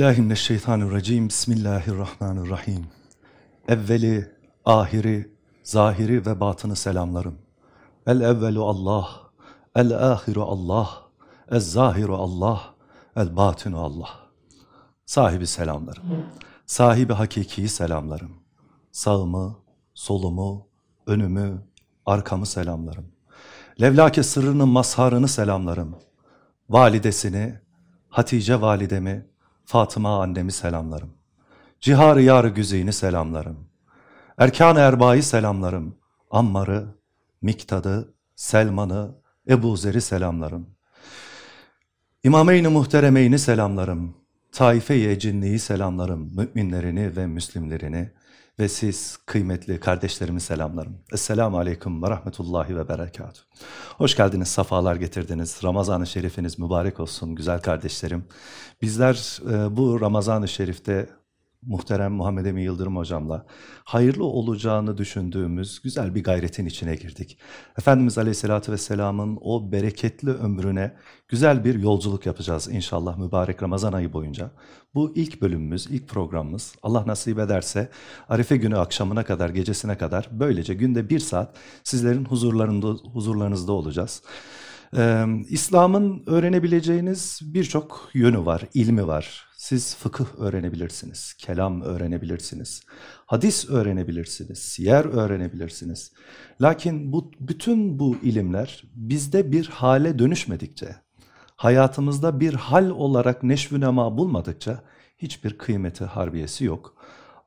Euzubillahimineşşeytanirracim. Bismillahirrahmanirrahim. Evveli, ahiri, zahiri ve batını selamlarım. El evvelu Allah, el ahiru Allah, el zahiru Allah, el batinu Allah. Sahibi selamlarım. Sahibi hakiki selamlarım. Sağımı, solumu, önümü, arkamı selamlarım. Levlake sırrının mazharını selamlarım. Validesini, Hatice validemi, Fatıma annemi selamlarım. Cihar-ı yar güzeyini selamlarım. Erkan-ı Erba'yı selamlarım. Ammar'ı, Miktad'ı, Selman'ı, Ebu Zer'i selamlarım. İmameyn-i Muhteremeyni selamlarım. Taife-i Ecinli'yi selamlarım. Müminlerini ve Müslimlerini ve siz kıymetli kardeşlerimi selamlarım. Esselamu Aleyküm ve Rahmetullahi ve Berekatuhu. Hoş geldiniz, safalar getirdiniz. Ramazan-ı Şerifiniz mübarek olsun güzel kardeşlerim. Bizler e, bu Ramazan-ı Şerif'te muhterem Muhammed Emin Yıldırım hocamla hayırlı olacağını düşündüğümüz güzel bir gayretin içine girdik. Efendimiz Aleyhisselatü Vesselam'ın o bereketli ömrüne güzel bir yolculuk yapacağız inşallah mübarek Ramazan ayı boyunca. Bu ilk bölümümüz, ilk programımız. Allah nasip ederse Arife günü akşamına kadar, gecesine kadar böylece günde bir saat sizlerin huzurlarında, huzurlarınızda olacağız. Ee, İslam'ın öğrenebileceğiniz birçok yönü var, ilmi var. Siz fıkıh öğrenebilirsiniz, kelam öğrenebilirsiniz, hadis öğrenebilirsiniz, siyer öğrenebilirsiniz. Lakin bu bütün bu ilimler bizde bir hale dönüşmedikçe, hayatımızda bir hal olarak neşvü nema bulmadıkça hiçbir kıymeti harbiyesi yok.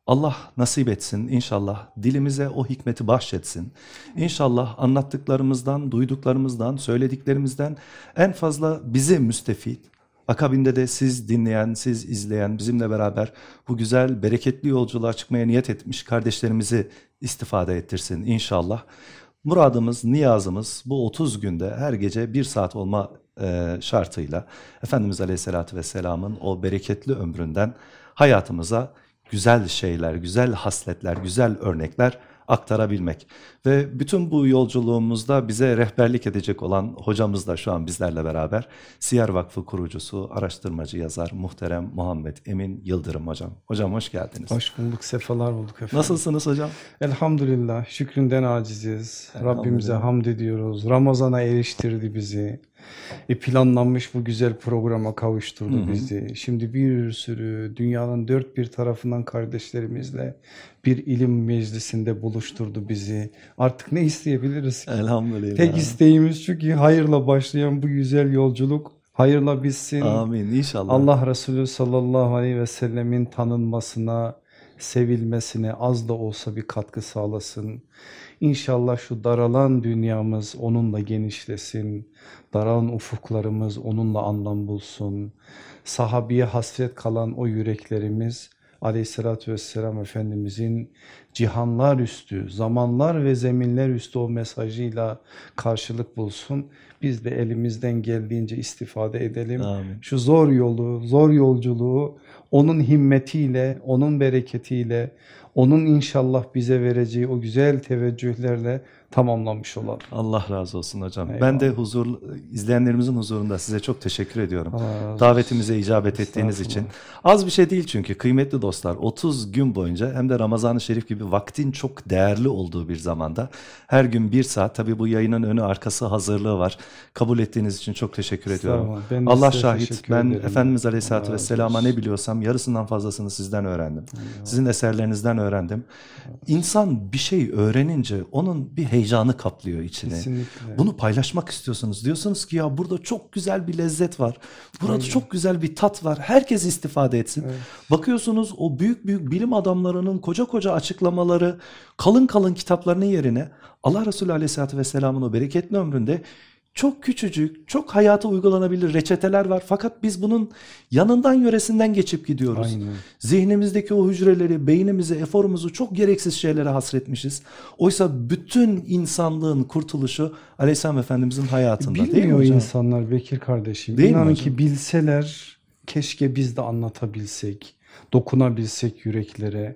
Allah nasip etsin inşallah dilimize o hikmeti bahşetsin. İnşallah anlattıklarımızdan, duyduklarımızdan, söylediklerimizden en fazla bizi müstefit, akabinde de siz dinleyen, siz izleyen, bizimle beraber bu güzel, bereketli yolculuğa çıkmaya niyet etmiş kardeşlerimizi istifade ettirsin inşallah. Muradımız, niyazımız bu 30 günde her gece bir saat olma e, şartıyla Efendimiz Aleyhisselatü Vesselam'ın o bereketli ömründen hayatımıza güzel şeyler, güzel hasletler, güzel örnekler aktarabilmek. Ve bütün bu yolculuğumuzda bize rehberlik edecek olan hocamız da şu an bizlerle beraber Siyer Vakfı kurucusu, araştırmacı, yazar muhterem Muhammed Emin Yıldırım hocam. Hocam hoş geldiniz. Hoş bulduk, sefalar bulduk efendim. Nasılsınız hocam? Elhamdülillah, şükründen aciziz. Rabbimize hamd ediyoruz. Ramazana eriştirdi bizi. E planlanmış bu güzel programa kavuşturdu hı hı. bizi. Şimdi bir sürü dünyanın dört bir tarafından kardeşlerimizle bir ilim meclisinde buluşturdu bizi. Artık ne isteyebiliriz? Elhamdülillah. Tek isteğimiz çünkü hayırla başlayan bu güzel yolculuk hayırla bitsin. Amin inşallah. Allah Resulü sallallahu aleyhi ve sellemin tanınmasına, sevilmesine az da olsa bir katkı sağlasın. İnşallah şu daralan dünyamız onunla genişlesin. Daralan ufuklarımız onunla anlam bulsun. Sahabiye hasret kalan o yüreklerimiz aleyhissalatü vesselam Efendimizin cihanlar üstü, zamanlar ve zeminler üstü o mesajıyla karşılık bulsun. Biz de elimizden geldiğince istifade edelim. Amin. Şu zor yolu, zor yolculuğu onun himmetiyle, onun bereketiyle, onun inşallah bize vereceği o güzel teveccühlerle tamamlamış olalım. Allah razı olsun hocam. Eyvallah. Ben de huzur izleyenlerimizin huzurunda size çok teşekkür ediyorum. Davetimize icabet ettiğiniz için. Az bir şey değil çünkü kıymetli dostlar 30 gün boyunca hem de Ramazan-ı Şerif gibi vaktin çok değerli olduğu bir zamanda her gün bir saat tabii bu yayının önü arkası hazırlığı var. Kabul ettiğiniz için çok teşekkür ediyorum. Ben Allah şahit ben ederim. Efendimiz Aleyhisselatü Vesselam'a ne biliyorsam yarısından fazlasını sizden öğrendim. Sizin eserlerinizden öğrendim. İnsan bir şey öğrenince onun bir heyecanı kaplıyor içine. Kesinlikle. Bunu paylaşmak istiyorsunuz. Diyorsunuz ki ya burada çok güzel bir lezzet var. Burada Aynen. çok güzel bir tat var. Herkes istifade etsin. Evet. Bakıyorsunuz o büyük büyük bilim adamlarının koca koca açıklamaları, kalın kalın kitaplarının yerine Allah Resulü Aleyhisselatü Vesselam'ın o bereketli ömründe çok küçücük, çok hayata uygulanabilir reçeteler var. Fakat biz bunun yanından yöresinden geçip gidiyoruz. Aynen. Zihnimizdeki o hücreleri, beynimizi, eforumuzu çok gereksiz şeylere hasretmişiz. Oysa bütün insanlığın kurtuluşu Aleyhisselam Efendimizin hayatında Bilmiyor değil mi hocam? insanlar Bekir kardeşim. Değil İnanın ki bilseler keşke biz de anlatabilsek. dokunabilsek yüreklere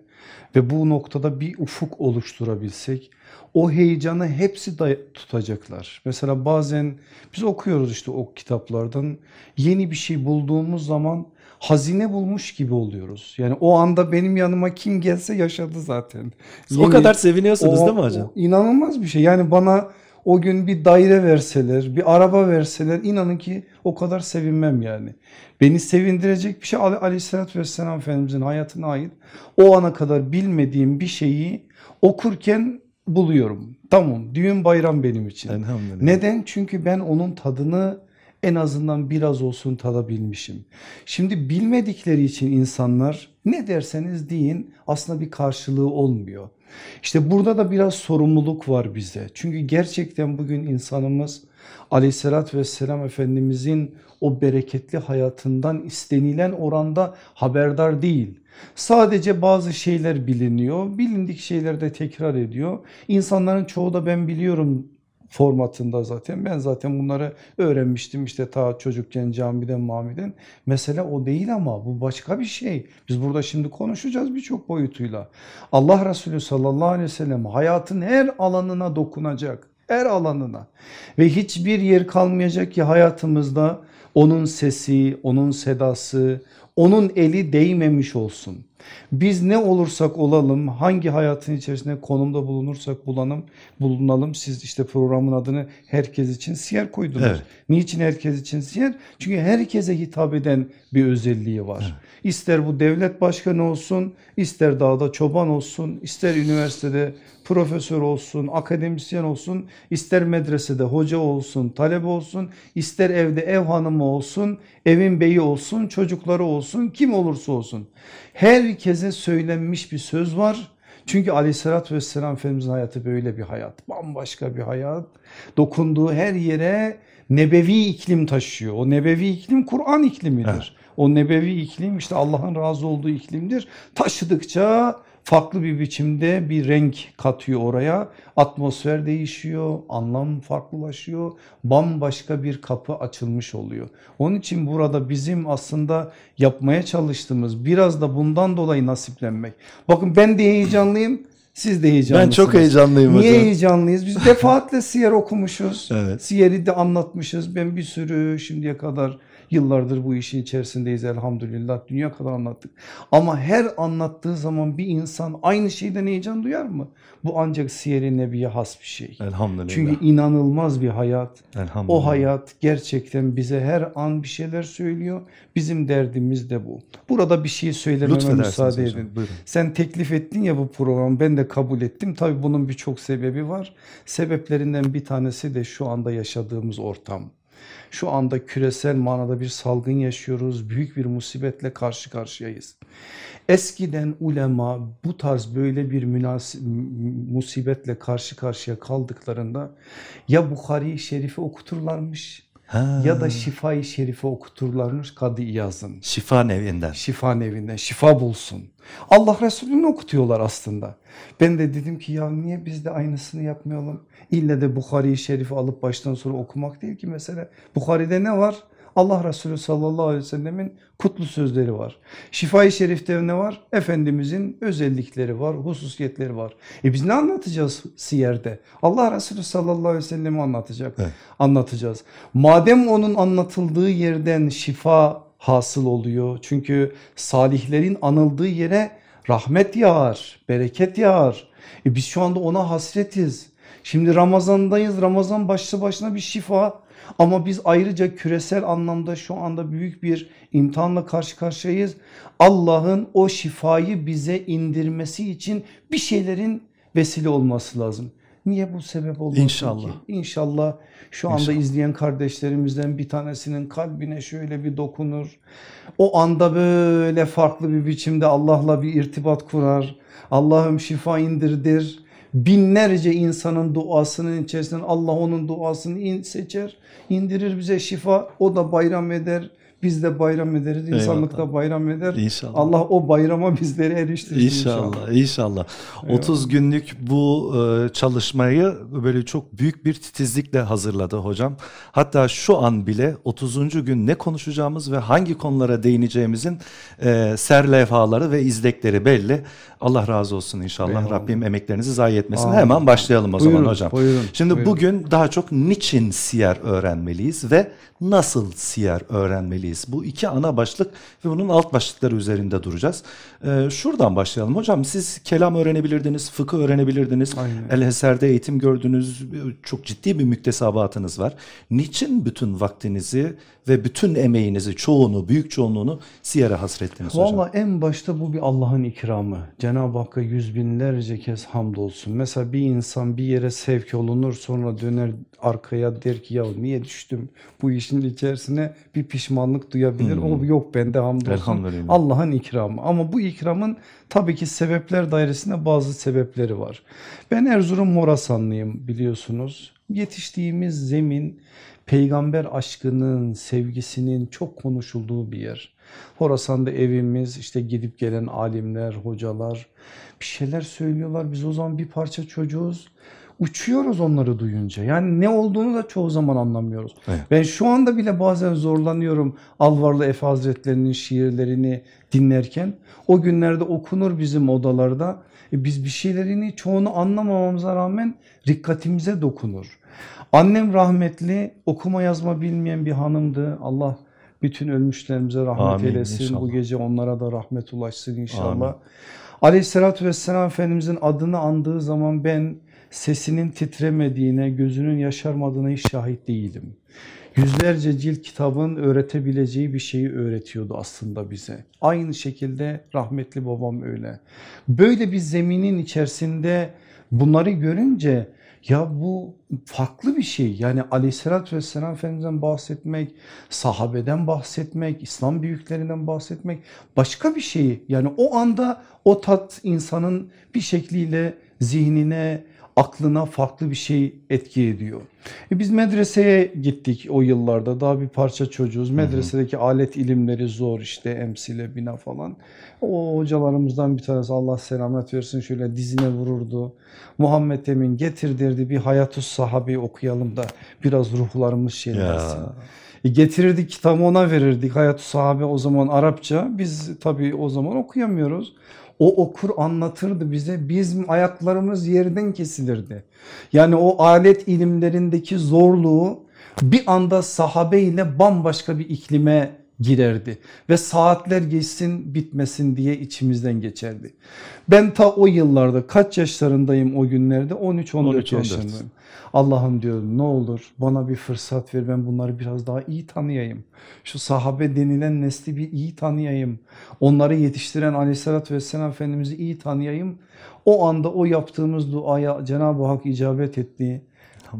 ve bu noktada bir ufuk oluşturabilsek o heyecanı hepsi da tutacaklar. Mesela bazen biz okuyoruz işte o kitaplardan yeni bir şey bulduğumuz zaman hazine bulmuş gibi oluyoruz. Yani o anda benim yanıma kim gelse yaşadı zaten. Siz o kadar seviniyorsunuz değil mi hocam? O, inanılmaz bir şey. Yani bana o gün bir daire verseler, bir araba verseler inanın ki o kadar sevinmem yani. Beni sevindirecek bir şey Ali, aleyhissalatü vesselam Efendimizin hayatına ait o ana kadar bilmediğim bir şeyi okurken buluyorum. Tamam düğün bayram benim için. Elhamdülillah. Neden? Çünkü ben onun tadını en azından biraz olsun tadabilmişim. Şimdi bilmedikleri için insanlar ne derseniz deyin aslında bir karşılığı olmuyor. İşte burada da biraz sorumluluk var bize. Çünkü gerçekten bugün insanımız aleyhissalatü vesselam Efendimizin o bereketli hayatından istenilen oranda haberdar değil. Sadece bazı şeyler biliniyor. Bilindik şeyler de tekrar ediyor. İnsanların çoğu da ben biliyorum formatında zaten. Ben zaten bunları öğrenmiştim işte ta çocukken camiden mamiden. Mesele o değil ama bu başka bir şey. Biz burada şimdi konuşacağız birçok boyutuyla. Allah Resulü sallallahu aleyhi ve sellem hayatın her alanına dokunacak. Her alanına ve hiçbir yer kalmayacak ki hayatımızda onun sesi, onun sedası, onun eli değmemiş olsun. Biz ne olursak olalım hangi hayatın içerisinde konumda bulunursak bulanım, bulunalım siz işte programın adını herkes için siyer koydunuz. Evet. Niçin herkes için siyer? Çünkü herkese hitap eden bir özelliği var. Evet. İster bu devlet başkanı olsun, ister dağda çoban olsun, ister üniversitede profesör olsun, akademisyen olsun, ister medresede hoca olsun, talebe olsun, ister evde ev hanımı olsun, evin beyi olsun, çocukları olsun, kim olursa olsun. Herkese söylenmiş bir söz var. Çünkü aleyhissalatü vesselam Efendimizin hayatı böyle bir hayat. Bambaşka bir hayat. Dokunduğu her yere nebevi iklim taşıyor. O nebevi iklim Kur'an iklimidir. O nebevi iklim işte Allah'ın razı olduğu iklimdir. Taşıdıkça farklı bir biçimde bir renk katıyor oraya. Atmosfer değişiyor, anlam farklılaşıyor. Bambaşka bir kapı açılmış oluyor. Onun için burada bizim aslında yapmaya çalıştığımız biraz da bundan dolayı nasiplenmek. Bakın ben de heyecanlıyım. Siz de Ben heyecanlısınız. çok heyecanlıyım Niye hocam. heyecanlıyız? Biz defaatle siyer okumuşuz. Evet. Siyeri de anlatmışız. Ben bir sürü şimdiye kadar yıllardır bu işin içerisindeyiz elhamdülillah. Dünya kadar anlattık. Ama her anlattığı zaman bir insan aynı şeyden heyecan duyar mı? Bu ancak siyer-i nebiye has bir şey. Elhamdülillah. Çünkü inanılmaz bir hayat. Elhamdülillah. O hayat gerçekten bize her an bir şeyler söylüyor. Bizim derdimiz de bu. Burada bir şey söylememe müsaade hocam, edin. buyurun. Sen teklif ettin ya bu programı ben de kabul ettim. Tabii bunun birçok sebebi var. Sebeplerinden bir tanesi de şu anda yaşadığımız ortam. Şu anda küresel manada bir salgın yaşıyoruz. Büyük bir musibetle karşı karşıyayız. Eskiden ulema bu tarz böyle bir musibetle karşı karşıya kaldıklarında ya Bukhari Şerif'i okuturlarmış Ha, ya da Şifa-i Şerif'i okuturlarmış Kadı İyaz'ın. şifa nevinden. Şifa nevinden şifa bulsun. Allah Resulü'nü okutuyorlar aslında. Ben de dedim ki ya niye biz de aynısını yapmayalım? İlle de Bukhari-i Şerif'i alıp baştan sonra okumak değil ki mesele. Bukhari'de ne var? Allah Resulü sallallahu aleyhi ve sellemin kutlu sözleri var. Şifa-i Şerif'te ne var? Efendimizin özellikleri var, hususiyetleri var. E biz ne anlatacağız siyerde? Allah Resulü sallallahu aleyhi ve sellemi anlatacak. Evet. Anlatacağız. Madem onun anlatıldığı yerden şifa hasıl oluyor. Çünkü salihlerin anıldığı yere rahmet yağar, bereket yağar. E biz şu anda ona hasretiz. Şimdi Ramazan'dayız. Ramazan başlı başına bir şifa. Ama biz ayrıca küresel anlamda şu anda büyük bir imtihanla karşı karşıyayız. Allah'ın o şifayı bize indirmesi için bir şeylerin vesile olması lazım. Niye bu sebep olmasın İnşallah. ki? İnşallah şu anda İnşallah. izleyen kardeşlerimizden bir tanesinin kalbine şöyle bir dokunur. O anda böyle farklı bir biçimde Allah'la bir irtibat kurar. Allah'ım şifa indirdir. Binlerce insanın duasının içerisinden Allah onun duasını in- seçer. indirir bize şifa. O da bayram eder. Biz de bayram ederiz. İnsanlık da bayram eder. İnşallah. Allah o bayrama bizleri eriştirsin İnşallah, inşallah. inşallah. 30 günlük bu e, çalışmayı böyle çok büyük bir titizlikle hazırladı hocam. Hatta şu an bile 30. gün ne konuşacağımız ve hangi konulara değineceğimizin e, serlevhaları ve izlekleri belli. Allah razı olsun inşallah. Eyvallah. Rabbim emeklerinizi zayi etmesin. Amin. Hemen başlayalım o zaman Buyurun, hocam. buyurun, Şimdi buyurun. bugün daha çok niçin siyer öğrenmeliyiz ve nasıl siyer öğrenmeliyiz? Bu iki ana başlık ve bunun alt başlıkları üzerinde duracağız. Ee, şuradan başlayalım hocam. Siz kelam öğrenebilirdiniz, fıkıh öğrenebilirdiniz. Aynen. El Eser'de eğitim gördünüz. Çok ciddi bir müktesebatınız var. Niçin bütün vaktinizi ve bütün emeğinizi, çoğunu, büyük çoğunluğunu siyere hasrettiniz hocam? Valla en başta bu bir Allah'ın ikramı. Cenab-ı Hakk'a yüz binlerce kez hamdolsun. Mesela bir insan bir yere sevk olunur sonra döner arkaya der ki ya niye düştüm bu işin içerisine bir pişmanlık duyabilir. O yok bende hamdolsun. Allah'ın ikramı. Ama bu ikramın tabii ki sebepler dairesinde bazı sebepleri var. Ben Erzurum Horasanlıyım biliyorsunuz. Yetiştiğimiz zemin peygamber aşkının, sevgisinin çok konuşulduğu bir yer. Horasan'da evimiz, işte gidip gelen alimler, hocalar bir şeyler söylüyorlar. Biz o zaman bir parça çocuğuz. Uçuyoruz onları duyunca. Yani ne olduğunu da çoğu zaman anlamıyoruz. Evet. Ben şu anda bile bazen zorlanıyorum Alvarlı Efe Hazretleri'nin şiirlerini dinlerken. O günlerde okunur bizim odalarda. E biz bir şeylerini çoğunu anlamamamıza rağmen dikkatimize dokunur. Annem rahmetli okuma yazma bilmeyen bir hanımdı. Allah bütün ölmüşlerimize rahmet Amin, eylesin. inşallah. Bu gece onlara da rahmet ulaşsın inşallah. Amin. Aleyhissalatü vesselam Efendimizin adını andığı zaman ben sesinin titremediğine, gözünün yaşarmadığına hiç şahit değilim. Yüzlerce cilt kitabın öğretebileceği bir şeyi öğretiyordu aslında bize. Aynı şekilde rahmetli babam öyle. Böyle bir zeminin içerisinde bunları görünce ya bu farklı bir şey. Yani aleyhissalatü vesselam Efendimiz'den bahsetmek, sahabeden bahsetmek, İslam büyüklerinden bahsetmek başka bir şey. Yani o anda o tat insanın bir şekliyle zihnine, aklına farklı bir şey etki ediyor. E biz medreseye gittik o yıllarda daha bir parça çocuğuz. Medresedeki alet ilimleri zor işte emsile bina falan. O hocalarımızdan bir tanesi Allah selamet versin şöyle dizine vururdu. Muhammed Emin getir derdi bir Hayatus Sahabi okuyalım da biraz ruhlarımız şeylensin. E getirirdik kitabı ona verirdik. Hayat Sahabe o zaman Arapça. Biz tabii o zaman okuyamıyoruz. O okur anlatırdı bize. Bizim ayaklarımız yerden kesilirdi. Yani o alet ilimlerindeki zorluğu bir anda sahabe ile bambaşka bir iklime girerdi ve saatler geçsin bitmesin diye içimizden geçerdi. Ben ta o yıllarda kaç yaşlarındayım o günlerde 13-14 13-14. Allah'ım diyorum ne olur bana bir fırsat ver ben bunları biraz daha iyi tanıyayım. Şu sahabe denilen nesli bir iyi tanıyayım. Onları yetiştiren aleyhissalatü vesselam Efendimiz'i iyi tanıyayım. O anda o yaptığımız duaya Cenab-ı Hak icabet etti.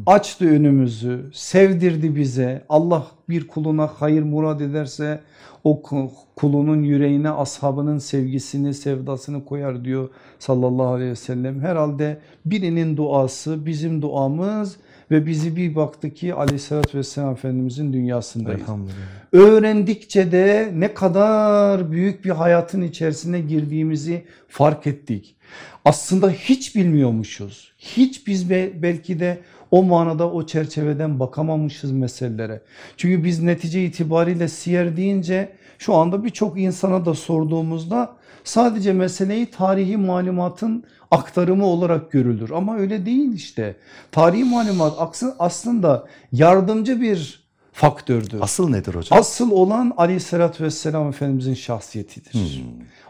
Açtı önümüzü, sevdirdi bize. Allah bir kuluna hayır murad ederse o ku- kulunun yüreğine ashabının sevgisini, sevdasını koyar diyor sallallahu aleyhi ve sellem. Herhalde birinin duası bizim duamız ve bizi bir baktı ki aleyhissalatü vesselam Efendimizin dünyasındayız. Öğrendikçe de ne kadar büyük bir hayatın içerisine girdiğimizi fark ettik. Aslında hiç bilmiyormuşuz. Hiç biz be- belki de o manada o çerçeveden bakamamışız meselelere. Çünkü biz netice itibariyle siyer deyince şu anda birçok insana da sorduğumuzda sadece meseleyi tarihi malumatın aktarımı olarak görülür. Ama öyle değil işte. Tarihi malumat aslında yardımcı bir faktördür. Asıl nedir hocam? Asıl olan aleyhissalatü vesselam Efendimizin şahsiyetidir.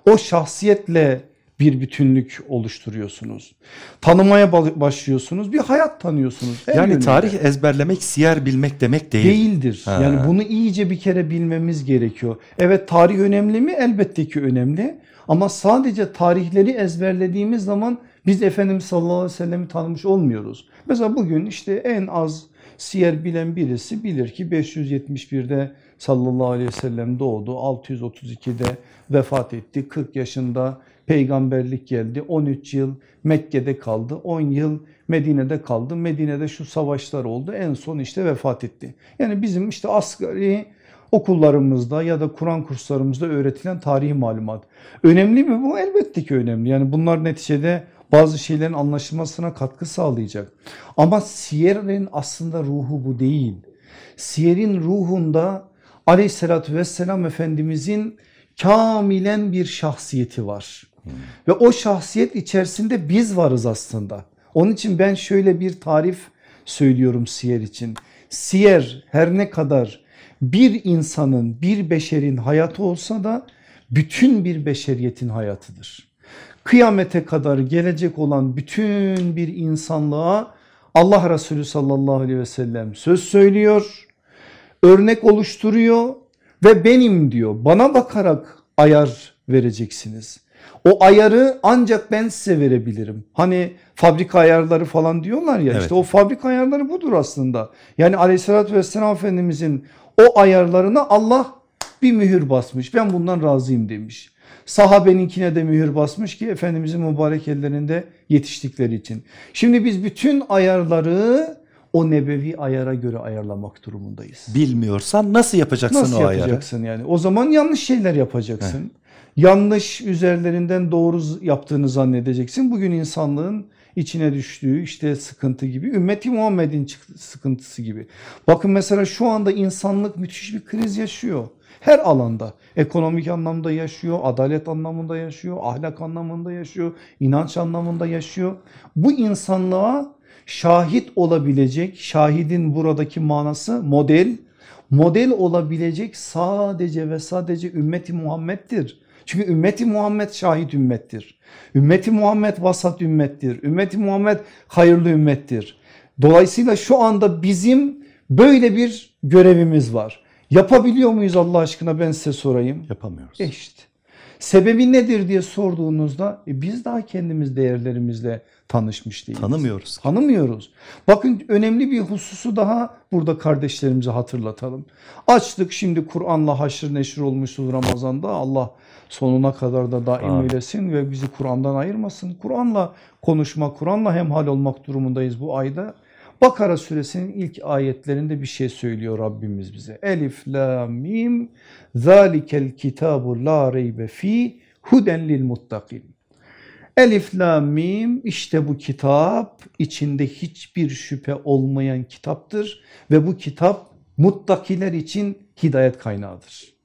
O şahsiyetle bir bütünlük oluşturuyorsunuz. Tanımaya ba- başlıyorsunuz bir hayat tanıyorsunuz. yani yönüyle. tarih ezberlemek, siyer bilmek demek değil. Değildir. Ha. Yani bunu iyice bir kere bilmemiz gerekiyor. Evet tarih önemli mi? Elbette ki önemli. Ama sadece tarihleri ezberlediğimiz zaman biz Efendimiz sallallahu aleyhi ve sellem'i tanımış olmuyoruz. Mesela bugün işte en az siyer bilen birisi bilir ki 571'de sallallahu aleyhi ve sellem doğdu. 632'de vefat etti. 40 yaşında peygamberlik geldi. 13 yıl Mekke'de kaldı. 10 yıl Medine'de kaldı. Medine'de şu savaşlar oldu. En son işte vefat etti. Yani bizim işte asgari okullarımızda ya da Kur'an kurslarımızda öğretilen tarihi malumat. Önemli mi bu? Elbette ki önemli. Yani bunlar neticede bazı şeylerin anlaşılmasına katkı sağlayacak. Ama siyerin aslında ruhu bu değil. Siyerin ruhunda aleyhissalatü vesselam Efendimizin kamilen bir şahsiyeti var. Hmm. Ve o şahsiyet içerisinde biz varız aslında. Onun için ben şöyle bir tarif söylüyorum siyer için. Siyer her ne kadar bir insanın bir beşerin hayatı olsa da bütün bir beşeriyetin hayatıdır. Kıyamete kadar gelecek olan bütün bir insanlığa Allah Resulü sallallahu aleyhi ve sellem söz söylüyor, örnek oluşturuyor ve benim diyor bana bakarak ayar vereceksiniz. O ayarı ancak ben size verebilirim. Hani fabrika ayarları falan diyorlar ya evet. işte o fabrika ayarları budur aslında. Yani aleyhissalatü vesselam Efendimizin o ayarlarına Allah bir mühür basmış ben bundan razıyım demiş. Sahabeninkine de mühür basmış ki Efendimizin mübarek ellerinde yetiştikleri için. Şimdi biz bütün ayarları o nebevi ayara göre ayarlamak durumundayız. Bilmiyorsan nasıl yapacaksın nasıl o ayarı? Nasıl yapacaksın yani? O zaman yanlış şeyler yapacaksın. Heh. Yanlış üzerlerinden doğru yaptığını zannedeceksin. Bugün insanlığın içine düştüğü işte sıkıntı gibi ümmeti Muhammed'in sıkıntısı gibi. Bakın mesela şu anda insanlık müthiş bir kriz yaşıyor. Her alanda ekonomik anlamda yaşıyor, adalet anlamında yaşıyor, ahlak anlamında yaşıyor, inanç anlamında yaşıyor. Bu insanlığa şahit olabilecek, şahidin buradaki manası model, model olabilecek sadece ve sadece ümmeti Muhammed'dir. Çünkü ümmeti Muhammed şahit ümmettir. Ümmeti Muhammed vasat ümmettir. Ümmeti Muhammed hayırlı ümmettir. Dolayısıyla şu anda bizim böyle bir görevimiz var. Yapabiliyor muyuz Allah aşkına ben size sorayım. Yapamıyoruz. E işte. Sebebi nedir diye sorduğunuzda e biz daha kendimiz değerlerimizle tanışmış değiliz. Tanımıyoruz. Tanımıyoruz. Bakın önemli bir hususu daha burada kardeşlerimize hatırlatalım. Açtık şimdi Kur'an'la haşır neşir olmuşuz Ramazan'da. Allah sonuna kadar da daim Amin. eylesin ve bizi Kur'an'dan ayırmasın. Kur'an'la konuşmak, Kur'an'la hemhal olmak durumundayız bu ayda. Bakara suresinin ilk ayetlerinde bir şey söylüyor Rabbimiz bize. Elif, la, mim, zalikel kitabu la reybe fi huden lil muttakin. Elif, la, mim işte bu kitap içinde hiçbir şüphe olmayan kitaptır ve bu kitap muttakiler için hidayet kaynağıdır.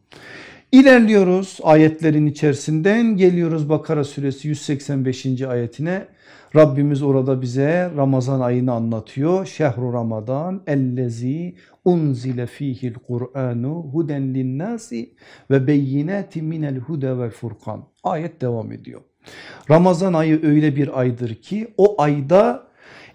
İlerliyoruz ayetlerin içerisinden geliyoruz Bakara suresi 185. ayetine. Rabbimiz orada bize Ramazan ayını anlatıyor. Şehru Ramazan ellezi unzile fihil Kur'anu huden linnasi ve beyinati minel hude vel furkan. Ayet devam ediyor. Ramazan ayı öyle bir aydır ki o ayda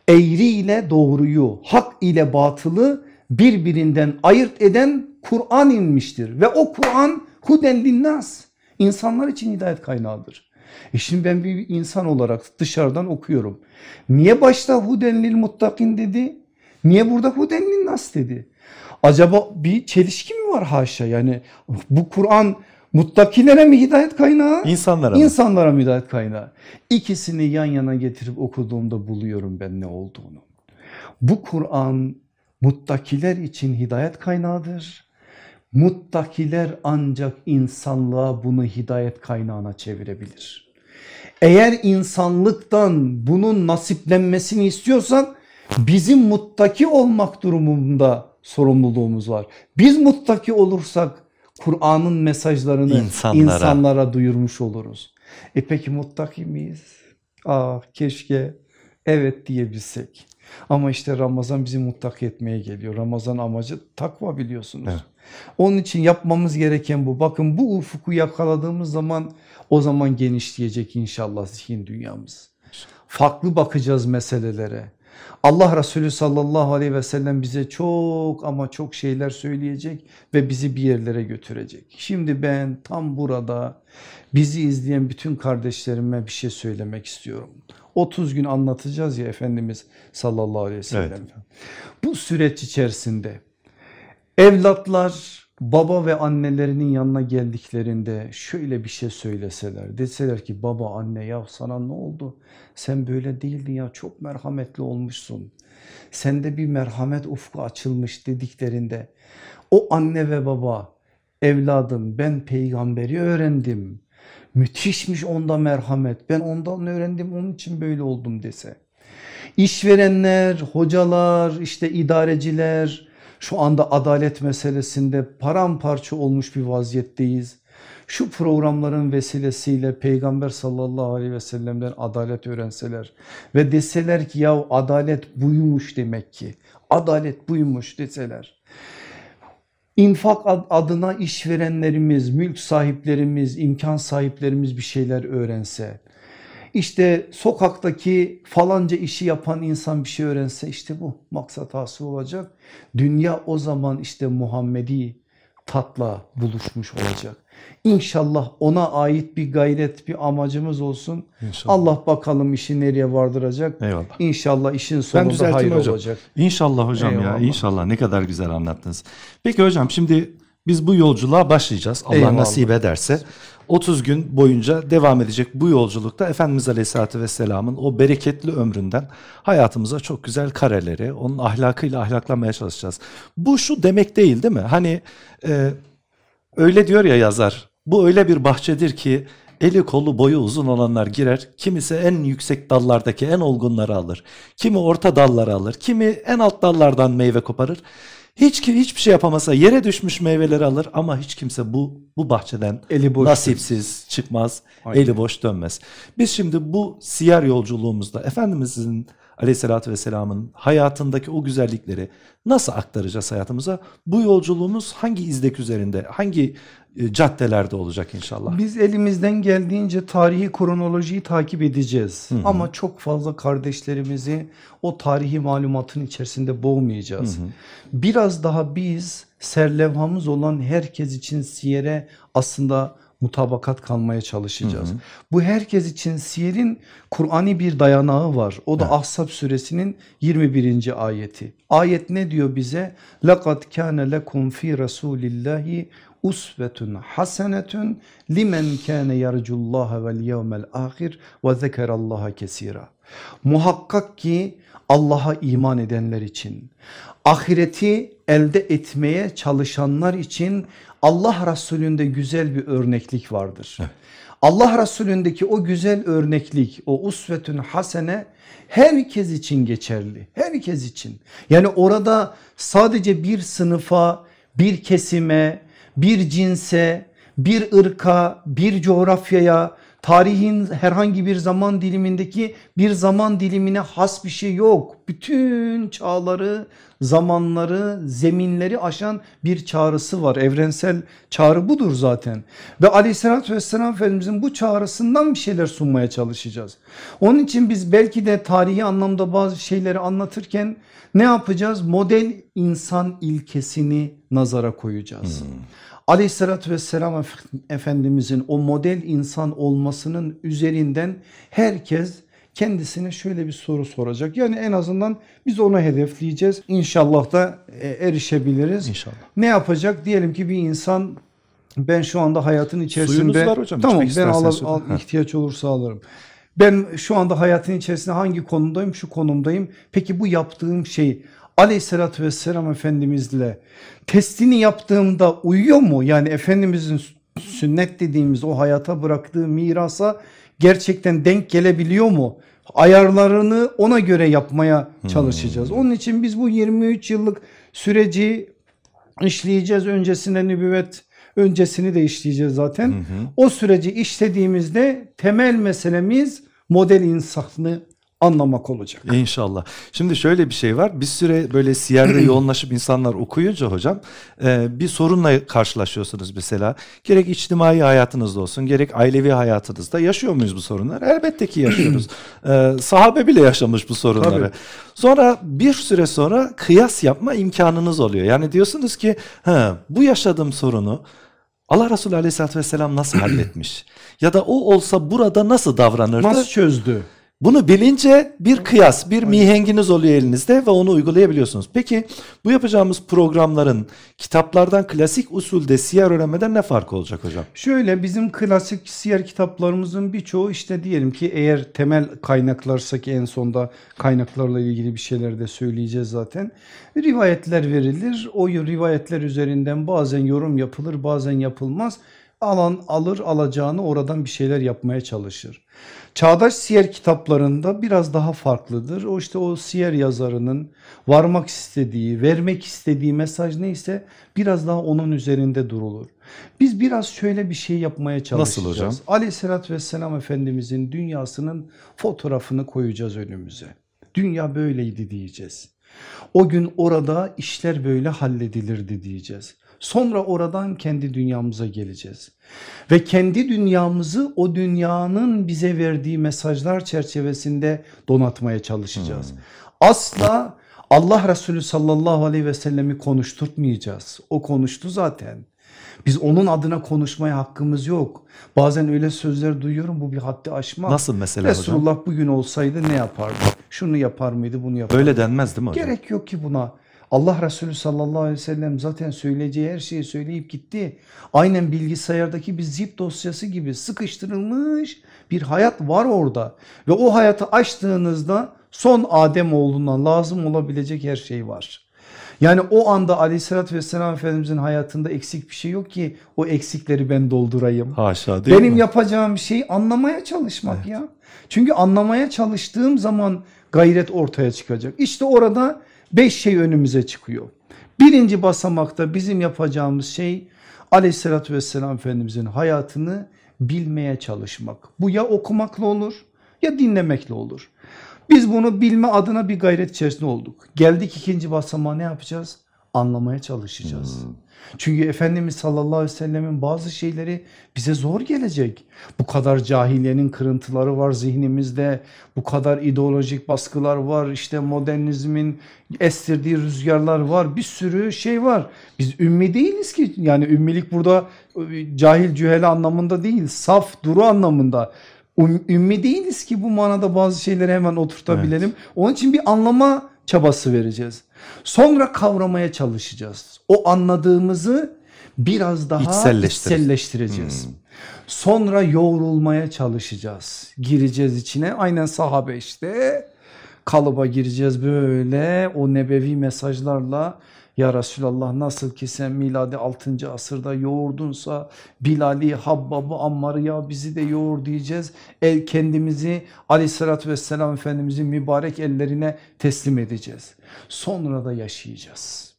eğri ile doğruyu, hak ile batılı birbirinden ayırt eden Kur'an inmiştir. Ve o Kur'an huden linnas insanlar için hidayet kaynağıdır. E şimdi ben bir insan olarak dışarıdan okuyorum. Niye başta huden lil muttakin dedi? Niye burada huden linnas dedi? Acaba bir çelişki mi var haşa yani bu Kur'an muttakilere mi hidayet kaynağı? İnsanlara mı? İnsanlara mı hidayet kaynağı? İkisini yan yana getirip okuduğumda buluyorum ben ne olduğunu. Bu Kur'an muttakiler için hidayet kaynağıdır. Muttakiler ancak insanlığa bunu hidayet kaynağına çevirebilir. Eğer insanlıktan bunun nasiplenmesini istiyorsak bizim muttaki olmak durumunda sorumluluğumuz var. Biz muttaki olursak Kur'an'ın mesajlarını insanlara. insanlara duyurmuş oluruz. E peki muttaki miyiz? Ah keşke evet diyebilsek. Ama işte Ramazan bizi mutlak etmeye geliyor. Ramazan amacı takva biliyorsunuz. Evet. Onun için yapmamız gereken bu. Bakın bu ufuku yakaladığımız zaman o zaman genişleyecek inşallah zihin dünyamız. Farklı bakacağız meselelere. Allah Resulü sallallahu aleyhi ve sellem bize çok ama çok şeyler söyleyecek ve bizi bir yerlere götürecek. Şimdi ben tam burada bizi izleyen bütün kardeşlerime bir şey söylemek istiyorum. 30 gün anlatacağız ya Efendimiz sallallahu aleyhi ve sellem. Evet. Bu süreç içerisinde evlatlar baba ve annelerinin yanına geldiklerinde şöyle bir şey söyleseler deseler ki baba anne ya sana ne oldu sen böyle değildin ya çok merhametli olmuşsun sende bir merhamet ufku açılmış dediklerinde o anne ve baba Evladım ben peygamberi öğrendim. Müthişmiş onda merhamet. Ben ondan öğrendim onun için böyle oldum dese. İşverenler, hocalar, işte idareciler şu anda adalet meselesinde paramparça olmuş bir vaziyetteyiz. Şu programların vesilesiyle peygamber sallallahu aleyhi ve sellem'den adalet öğrenseler ve deseler ki ya adalet buymuş demek ki adalet buymuş deseler İnfak adına işverenlerimiz, mülk sahiplerimiz, imkan sahiplerimiz bir şeyler öğrense. İşte sokaktaki falanca işi yapan insan bir şey öğrense işte bu maksat hasıl olacak. Dünya o zaman işte Muhammedi tatla buluşmuş olacak. İnşallah ona ait bir gayret bir amacımız olsun. İnşallah. Allah bakalım işi nereye vardıracak. Eyvallah. İnşallah işin sonunda hayır hocam. olacak. İnşallah hocam Eyvallah. ya inşallah ne kadar güzel anlattınız. Peki hocam şimdi biz bu yolculuğa başlayacağız. Allah Eyvallah. nasip ederse. 30 gün boyunca devam edecek bu yolculukta Efendimiz Aleyhisselatü Vesselam'ın o bereketli ömründen hayatımıza çok güzel kareleri, onun ahlakıyla ahlaklanmaya çalışacağız. Bu şu demek değil değil mi? Hani e, öyle diyor ya yazar, bu öyle bir bahçedir ki eli kolu boyu uzun olanlar girer, kimisi en yüksek dallardaki en olgunları alır, kimi orta dalları alır, kimi en alt dallardan meyve koparır. Hiç kim hiçbir şey yapamasa yere düşmüş meyveleri alır ama hiç kimse bu bu bahçeden eli boş nasipsiz çıkmaz, Aynen. eli boş dönmez. Biz şimdi bu siyer yolculuğumuzda Efendimizin Aleyhisselatü vesselamın hayatındaki o güzellikleri nasıl aktaracağız hayatımıza? Bu yolculuğumuz hangi izdek üzerinde, hangi e, caddelerde olacak inşallah? Biz elimizden geldiğince tarihi kronolojiyi takip edeceğiz. Hı hı. Ama çok fazla kardeşlerimizi o tarihi malumatın içerisinde boğmayacağız. Hı hı. Biraz daha biz serlevhamız olan herkes için siyere aslında mutabakat kalmaya çalışacağız. Hı hı. Bu herkes için siyerin Kur'an'i bir dayanağı var. O da evet. Ahzab suresinin 21. ayeti. Ayet ne diyor bize? لَقَدْ كَانَ لَكُمْ ف۪ي رَسُولِ اللّٰهِ usvetun hasenetun limen kâne yercullaha vel yevmel ahir ve zekerallaha kesira. Muhakkak ki Allah'a iman edenler için, ahireti elde etmeye çalışanlar için Allah Resulü'nde güzel bir örneklik vardır. Evet. Allah Resulü'ndeki o güzel örneklik, o usvetün hasene herkes için geçerli. Herkes için. Yani orada sadece bir sınıfa, bir kesime, bir cinse, bir ırka, bir coğrafyaya, tarihin herhangi bir zaman dilimindeki bir zaman dilimine has bir şey yok. Bütün çağları, zamanları, zeminleri aşan bir çağrısı var. Evrensel çağrı budur zaten. Ve aleyhissalatü vesselam Efendimizin bu çağrısından bir şeyler sunmaya çalışacağız. Onun için biz belki de tarihi anlamda bazı şeyleri anlatırken ne yapacağız? Model insan ilkesini nazara koyacağız. Hmm. Aleyhissalatü vesselam Efendimizin o model insan olmasının üzerinden herkes kendisine şöyle bir soru soracak. Yani en azından biz onu hedefleyeceğiz. İnşallah da e, erişebiliriz. İnşallah. Ne yapacak? Diyelim ki bir insan ben şu anda hayatın içerisinde Suyunuz var hocam. Tamam ben al, al, ihtiyaç olursa alırım. Ben şu anda hayatın içerisinde hangi konumdayım? Şu konumdayım. Peki bu yaptığım şey aleyhissalatü vesselam Efendimizle testini yaptığımda uyuyor mu? Yani Efendimizin sünnet dediğimiz o hayata bıraktığı mirasa gerçekten denk gelebiliyor mu? Ayarlarını ona göre yapmaya çalışacağız. Onun için biz bu 23 yıllık süreci işleyeceğiz. Öncesinde nübüvvet öncesini de işleyeceğiz zaten. Hı hı. O süreci işlediğimizde temel meselemiz model insafını anlamak olacak. İnşallah. Şimdi şöyle bir şey var. Bir süre böyle siyerde yoğunlaşıp insanlar okuyunca hocam e, bir sorunla karşılaşıyorsunuz mesela. Gerek içtimai hayatınızda olsun gerek ailevi hayatınızda yaşıyor muyuz bu sorunlar? Elbette ki yaşıyoruz. e, sahabe bile yaşamış bu sorunları. Tabii. Sonra bir süre sonra kıyas yapma imkanınız oluyor. Yani diyorsunuz ki bu yaşadığım sorunu Allah Resulü Aleyhisselatü Vesselam nasıl halletmiş? ya da o olsa burada nasıl davranırdı? Nasıl çözdü? Bunu bilince bir kıyas, bir mihenginiz oluyor elinizde ve onu uygulayabiliyorsunuz. Peki bu yapacağımız programların kitaplardan klasik usulde siyer öğrenmeden ne farkı olacak hocam? Şöyle bizim klasik siyer kitaplarımızın birçoğu işte diyelim ki eğer temel kaynaklarsa ki en sonda kaynaklarla ilgili bir şeyler de söyleyeceğiz zaten. Rivayetler verilir. O rivayetler üzerinden bazen yorum yapılır bazen yapılmaz. Alan alır alacağını oradan bir şeyler yapmaya çalışır. Çağdaş siyer kitaplarında biraz daha farklıdır. O işte o siyer yazarının varmak istediği, vermek istediği mesaj neyse biraz daha onun üzerinde durulur. Biz biraz şöyle bir şey yapmaya çalışacağız. Nasıl hocam? Aleyhissalatü vesselam Efendimizin dünyasının fotoğrafını koyacağız önümüze. Dünya böyleydi diyeceğiz. O gün orada işler böyle halledilirdi diyeceğiz. Sonra oradan kendi dünyamıza geleceğiz. Ve kendi dünyamızı o dünyanın bize verdiği mesajlar çerçevesinde donatmaya çalışacağız. Asla Allah Resulü sallallahu aleyhi ve sellemi konuşturtmayacağız. O konuştu zaten. Biz onun adına konuşmaya hakkımız yok. Bazen öyle sözler duyuyorum bu bir haddi aşma. Nasıl mesela hocam? Resulullah bugün olsaydı ne yapardı? Şunu yapar mıydı bunu yapar Öyle mıydı? denmez değil mi hocam? Gerek yok ki buna. Allah Resulü sallallahu aleyhi ve sellem zaten söyleyeceği her şeyi söyleyip gitti. Aynen bilgisayardaki bir zip dosyası gibi sıkıştırılmış bir hayat var orada. Ve o hayatı açtığınızda son Adem oğluna lazım olabilecek her şey var. Yani o anda aleyhissalatü vesselam Efendimizin hayatında eksik bir şey yok ki o eksikleri ben doldurayım. Haşa değil Benim mi? yapacağım şey anlamaya çalışmak ya. Çünkü anlamaya çalıştığım zaman gayret ortaya çıkacak. İşte orada beş şey önümüze çıkıyor. Birinci basamakta bizim yapacağımız şey aleyhissalatü vesselam Efendimizin hayatını bilmeye çalışmak. Bu ya okumakla olur ya dinlemekle olur. Biz bunu bilme adına bir gayret içerisinde olduk. Geldik ikinci basamağa ne yapacağız? Anlamaya çalışacağız. Çünkü Efendimiz sallallahu aleyhi ve sellemin bazı şeyleri bize zor gelecek. Bu kadar cahiliyenin kırıntıları var zihnimizde. Bu kadar ideolojik baskılar var. İşte modernizmin estirdiği rüzgarlar var. Bir sürü şey var. Biz ümmi değiliz ki. Yani ümmilik burada e, cahil cühele anlamında değil. Saf duru anlamında. Um- Ümmi değiliz ki bu manada bazı şeyleri hemen oturtabilelim. Onun için bir anlama çabası vereceğiz. Sonra kavramaya çalışacağız. O anladığımızı biraz daha İçselleştireceğiz. içselleştireceğiz. Sonra yoğrulmaya çalışacağız. Gireceğiz içine aynen sahabe işte kalıba gireceğiz böyle o nebevi mesajlarla ya Resulallah nasıl ki sen miladi 6. asırda yoğurdunsa Bilal'i, Habbab'ı, Ammar'ı ya bizi de yoğur diyeceğiz. El kendimizi aleyhissalatü vesselam Efendimizin mübarek ellerine teslim edeceğiz. Sonra da yaşayacağız.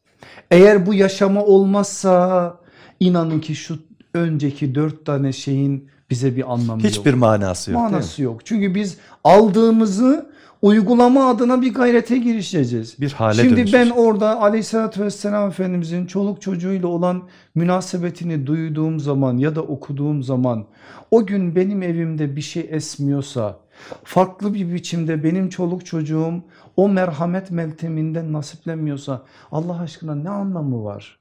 Eğer bu yaşama olmazsa inanın ki şu önceki dört tane şeyin bize bir anlamı yok. Hiçbir manası yok? Manası yok. Çünkü biz aldığımızı uygulama adına bir gayrete girişeceğiz. Bir hale Şimdi dönüşecek. ben orada aleyhissalatü vesselam Efendimizin çoluk çocuğuyla olan münasebetini duyduğum zaman ya da okuduğum zaman o gün benim evimde bir şey esmiyorsa farklı bir biçimde benim çoluk çocuğum o merhamet melteminden nasiplenmiyorsa Allah aşkına ne anlamı var?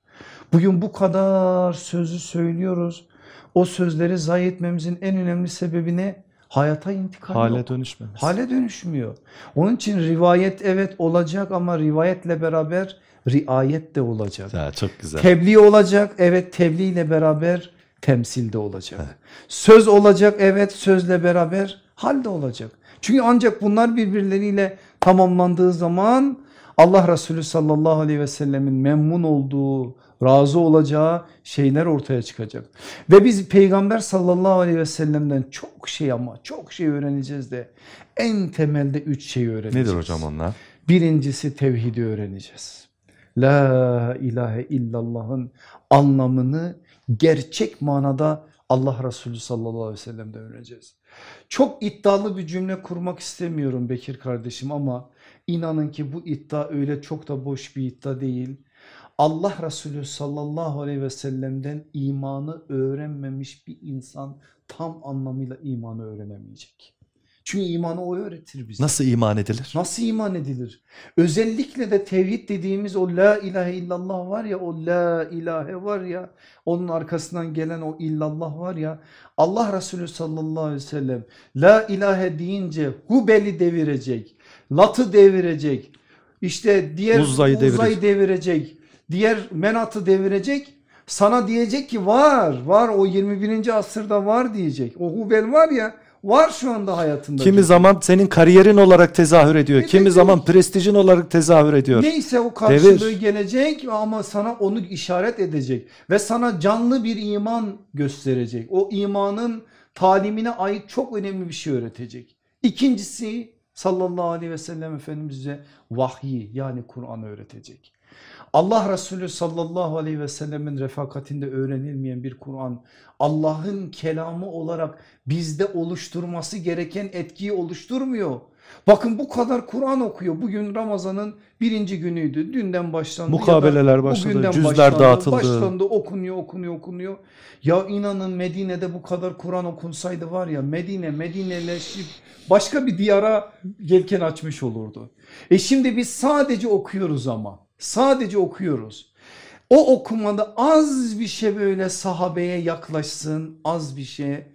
Bugün bu kadar sözü söylüyoruz. O sözleri zayi etmemizin en önemli sebebi ne? Hayata intikal Hale yok. dönüşmemiz. Hale dönüşmüyor. Onun için rivayet evet olacak ama rivayetle beraber riayet de olacak. Ya, çok güzel. Tebliğ olacak evet tebliğ ile beraber temsil de olacak. Söz olacak evet sözle beraber hal de olacak. Çünkü ancak bunlar birbirleriyle tamamlandığı zaman Allah Resulü sallallahu aleyhi ve sellemin memnun olduğu, razı olacağı şeyler ortaya çıkacak. Ve biz peygamber sallallahu aleyhi ve sellemden çok şey ama çok şey öğreneceğiz de en temelde üç şey öğreneceğiz. Nedir hocam onlar? Birincisi tevhidi öğreneceğiz. La ilahe illallah'ın anlamını gerçek manada Allah Resulü sallallahu aleyhi ve sellem'den öğreneceğiz. Çok iddialı bir cümle kurmak istemiyorum Bekir kardeşim ama inanın ki bu iddia öyle çok da boş bir iddia değil. Allah Resulü sallallahu aleyhi ve sellem'den imanı öğrenmemiş bir insan tam anlamıyla imanı öğrenemeyecek. Çünkü imanı o öğretir bize. Nasıl iman edilir? Nasıl iman edilir? Özellikle de tevhid dediğimiz o la ilahe illallah var ya o la ilahe var ya onun arkasından gelen o illallah var ya Allah Resulü sallallahu aleyhi ve sellem la ilahe deyince Hubel'i devirecek, Lat'ı devirecek, işte diğer Uzza'yı Uzza'yı devirecek, diğer Menat'ı devirecek. Sana diyecek ki var var o 21. asırda var diyecek. O Hubel var ya var şu anda hayatında. Kimi zaman senin kariyerin olarak tezahür ediyor. Kimi Evet, zaman prestijin olarak tezahür ediyor. Neyse o karşılığı Devir. gelecek ama sana onu işaret edecek ve sana canlı bir iman gösterecek. O imanın talimine ait çok önemli bir şey öğretecek. İkincisi sallallahu aleyhi ve sellem Efendimiz bize vahyi yani Kur'an öğretecek. Allah Resulü sallallahu aleyhi ve sellemin refakatinde öğrenilmeyen bir Kur'an Allah'ın kelamı olarak bizde oluşturması gereken etkiyi oluşturmuyor. Bakın bu kadar Kur'an okuyor. Bugün Ramazan'ın birinci günüydü. Dünden başlandı. Mukabeleler başladı, cüzler başlandı, dağıtıldı. Başlandı okunuyor okunuyor okunuyor. Ya inanın Medine'de bu kadar Kur'an okunsaydı var ya Medine Medineleşip başka bir diyara yelken açmış olurdu. E şimdi biz sadece okuyoruz ama sadece okuyoruz. O okumada az bir şey böyle sahabeye yaklaşsın az bir şey.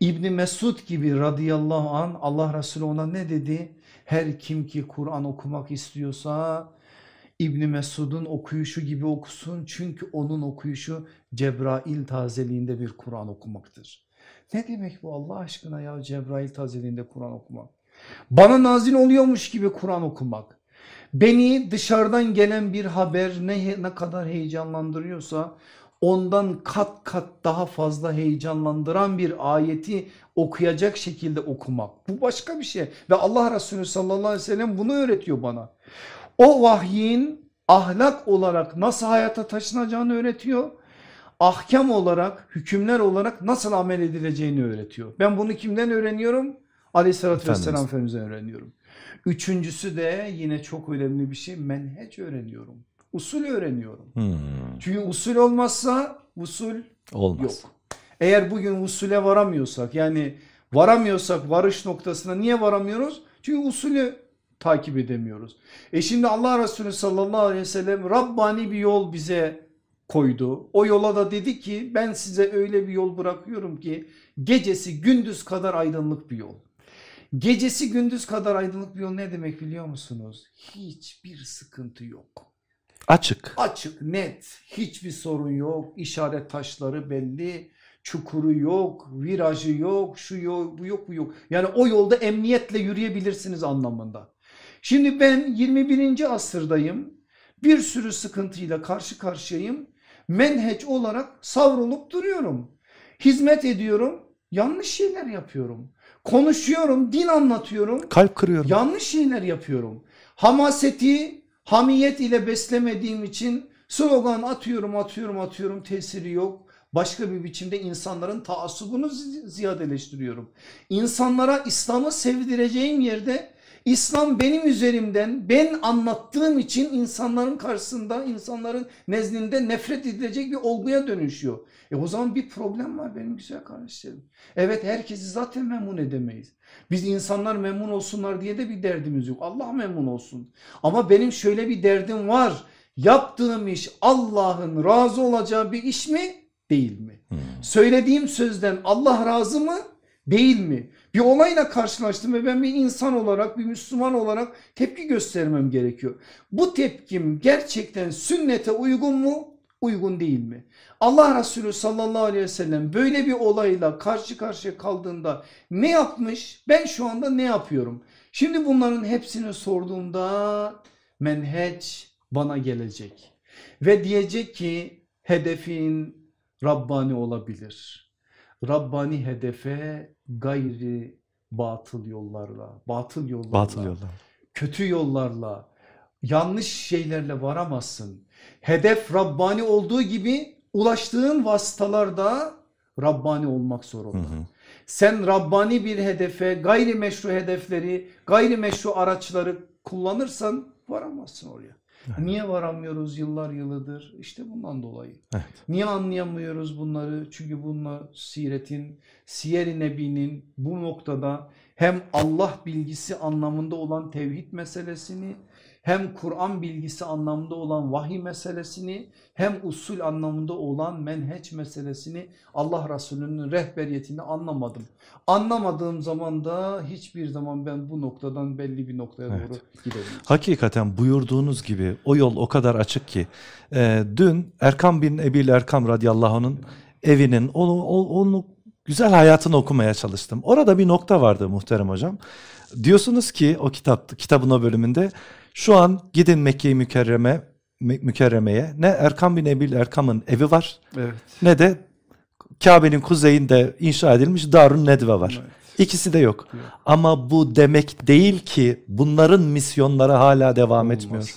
İbni Mesud gibi radıyallahu an Allah Resulü ona ne dedi? Her kim ki Kur'an okumak istiyorsa İbni Mesud'un okuyuşu gibi okusun. Çünkü onun okuyuşu Cebrail tazeliğinde bir Kur'an okumaktır. Ne demek bu Allah aşkına ya Cebrail tazeliğinde Kur'an okumak? Bana nazil oluyormuş gibi Kur'an okumak. Beni dışarıdan gelen bir haber ne, ne kadar heyecanlandırıyorsa ondan kat kat daha fazla heyecanlandıran bir ayeti okuyacak şekilde okumak. Bu başka bir şey ve Allah Resulü sallallahu aleyhi ve sellem bunu öğretiyor bana. O vahyin ahlak olarak nasıl hayata taşınacağını öğretiyor. Ahkam olarak, hükümler olarak nasıl amel edileceğini öğretiyor. Ben bunu kimden öğreniyorum? Aleyhissalatü Efendimiz. vesselam Efendimiz'den öğreniyorum. Üçüncüsü de yine çok önemli bir şey menheç öğreniyorum. Usul öğreniyorum. Hmm, Çünkü usul olmazsa usul olmaz. yok. Eğer bugün usule varamıyorsak yani varamıyorsak varış noktasına niye varamıyoruz? Çünkü usulü takip edemiyoruz. E şimdi Allah Resulü sallallahu aleyhi ve sellem Rabbani bir yol bize koydu. O yola da dedi ki ben size öyle bir yol bırakıyorum ki gecesi gündüz kadar aydınlık bir yol. Gecesi gündüz kadar aydınlık bir yol ne demek biliyor musunuz? Hiçbir sıkıntı yok. Açık. Açık, net, hiçbir sorun yok. İşaret taşları belli, çukuru yok, virajı yok, şu yok, bu yok, bu yok. Yani o yolda emniyetle yürüyebilirsiniz anlamında. Şimdi ben 21. asırdayım. Bir sürü sıkıntıyla karşı karşıyayım. Menheç olarak savrulup duruyorum. Hizmet ediyorum, yanlış şeyler yapıyorum. Konuşuyorum, din anlatıyorum. Kalp kırıyorum. Yanlış şeyler yapıyorum. Hamaseti hamiyet ile beslemediğim için slogan atıyorum atıyorum atıyorum tesiri yok. Başka bir biçimde insanların taassubunu zi- ziyadeleştiriyorum. İnsanlara İslam'ı sevdireceğim yerde İslam benim üzerimden ben anlattığım için insanların karşısında insanların nezdinde nefret edilecek bir olguya dönüşüyor. E o zaman bir problem var benim güzel kardeşlerim. Evet herkesi zaten memnun edemeyiz. Biz insanlar memnun olsunlar diye de bir derdimiz yok. Allah memnun olsun. Ama benim şöyle bir derdim var. Yaptığım iş Allah'ın razı olacağı bir iş mi? Değil mi? Hmm. Söylediğim sözden Allah razı mı? Değil mi? Bir olayla karşılaştım ve ben bir insan olarak bir Müslüman olarak tepki göstermem gerekiyor. Bu tepkim gerçekten sünnete uygun mu? Uygun değil mi? Allah Resulü sallallahu aleyhi ve sellem böyle bir olayla karşı karşıya kaldığında ne yapmış? Ben şu anda ne yapıyorum? Şimdi bunların hepsini sorduğumda menheç bana gelecek. Ve diyecek ki hedefin Rabbani olabilir. Rabbani hedefe gayri batıl yollarla, batıl yollarla, Batıl yollar. kötü yollarla, yanlış şeylerle varamazsın. Hedef Rabbani olduğu gibi ulaştığın vasıtalarda Rabbani olmak zorunda. Hı hı. Sen Rabbani bir hedefe gayrimeşru hedefleri, gayrimeşru araçları kullanırsan varamazsın oraya. Niye varamıyoruz yıllar yılıdır? İşte bundan dolayı. Evet. Niye anlayamıyoruz bunları? Çünkü bunlar siretin, siyer-i nebinin bu noktada hem Allah bilgisi anlamında olan tevhid meselesini hem Kur'an bilgisi anlamında olan vahiy meselesini hem usul anlamında olan menheç meselesini Allah Resulü'nün rehberiyetini anlamadım. Anlamadığım zaman da hiçbir zaman ben bu noktadan belli bir noktaya Evet. doğru gidemiyorum. Hakikaten buyurduğunuz gibi o yol o kadar açık ki. Ee, dün Erkam bin Ebil Erkam radıyallahu anh'ın evinin onu, o- onu güzel hayatını okumaya çalıştım. Orada bir nokta vardı muhterem hocam. Diyorsunuz ki o kitap kitabın o bölümünde şu an gidin Mekke-i Mükerreme Mü- Mükerreme'ye ne Erkam bin Ebil Erkam'ın evi var Evet. ne de Kabe'nin kuzeyinde inşa edilmiş Darun Nedve var. Evet. İkisi de yok. Yok. Ama bu demek değil ki bunların misyonları hala devam Olmaz. etmiyor.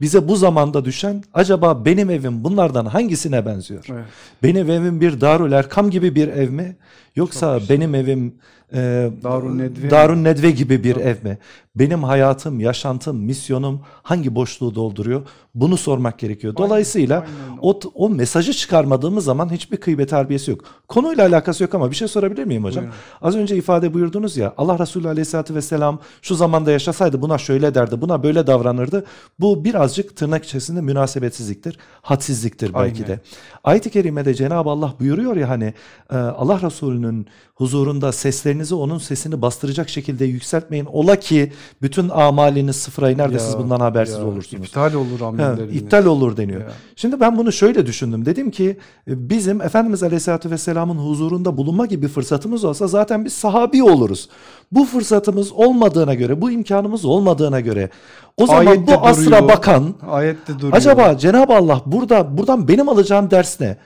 Bize bu zamanda düşen acaba benim evim bunlardan hangisine benziyor? Evet. Benim evim bir Darül Erkam gibi bir ev mi? Yoksa Çok benim evim e, Darun Nedve Darun Nedve gibi bir Tabii. ev mi? Benim hayatım, yaşantım, misyonum hangi boşluğu dolduruyor? Bunu sormak gerekiyor. Dolayısıyla aynen. o, o mesajı çıkarmadığımız zaman hiçbir kıybet harbiyesi yok. Konuyla alakası yok ama bir şey sorabilir miyim hocam? Buyurun. Az önce ifade buyurdunuz ya Allah Resulü Aleyhisselatü Vesselam şu zamanda yaşasaydı buna şöyle derdi buna böyle davranırdı. Bu birazcık tırnak içerisinde münasebetsizliktir, hadsizliktir belki Aynen. de. Ayet-i Kerime'de Cenab-ı Allah buyuruyor ya hani Allah Resulü'nün huzurunda seslerinizi onun sesini bastıracak şekilde yükseltmeyin. Ola ki bütün amaliniz sıfıra iner de Ya, siz bundan habersiz ya, olursunuz. İptal olur amelleriniz. iptal olur deniyor. Ya. Şimdi ben bunu şöyle düşündüm. Dedim ki e, bizim Efendimiz Aleyhisselatü Vesselam'ın huzurunda bulunma gibi fırsatımız olsa zaten biz sahabi oluruz. Bu fırsatımız olmadığına göre, bu imkanımız olmadığına göre o zaman Ayette bu asra duruyor. bakan Ayette duruyor. acaba Cenab-ı Allah burada buradan benim alacağım ders ne?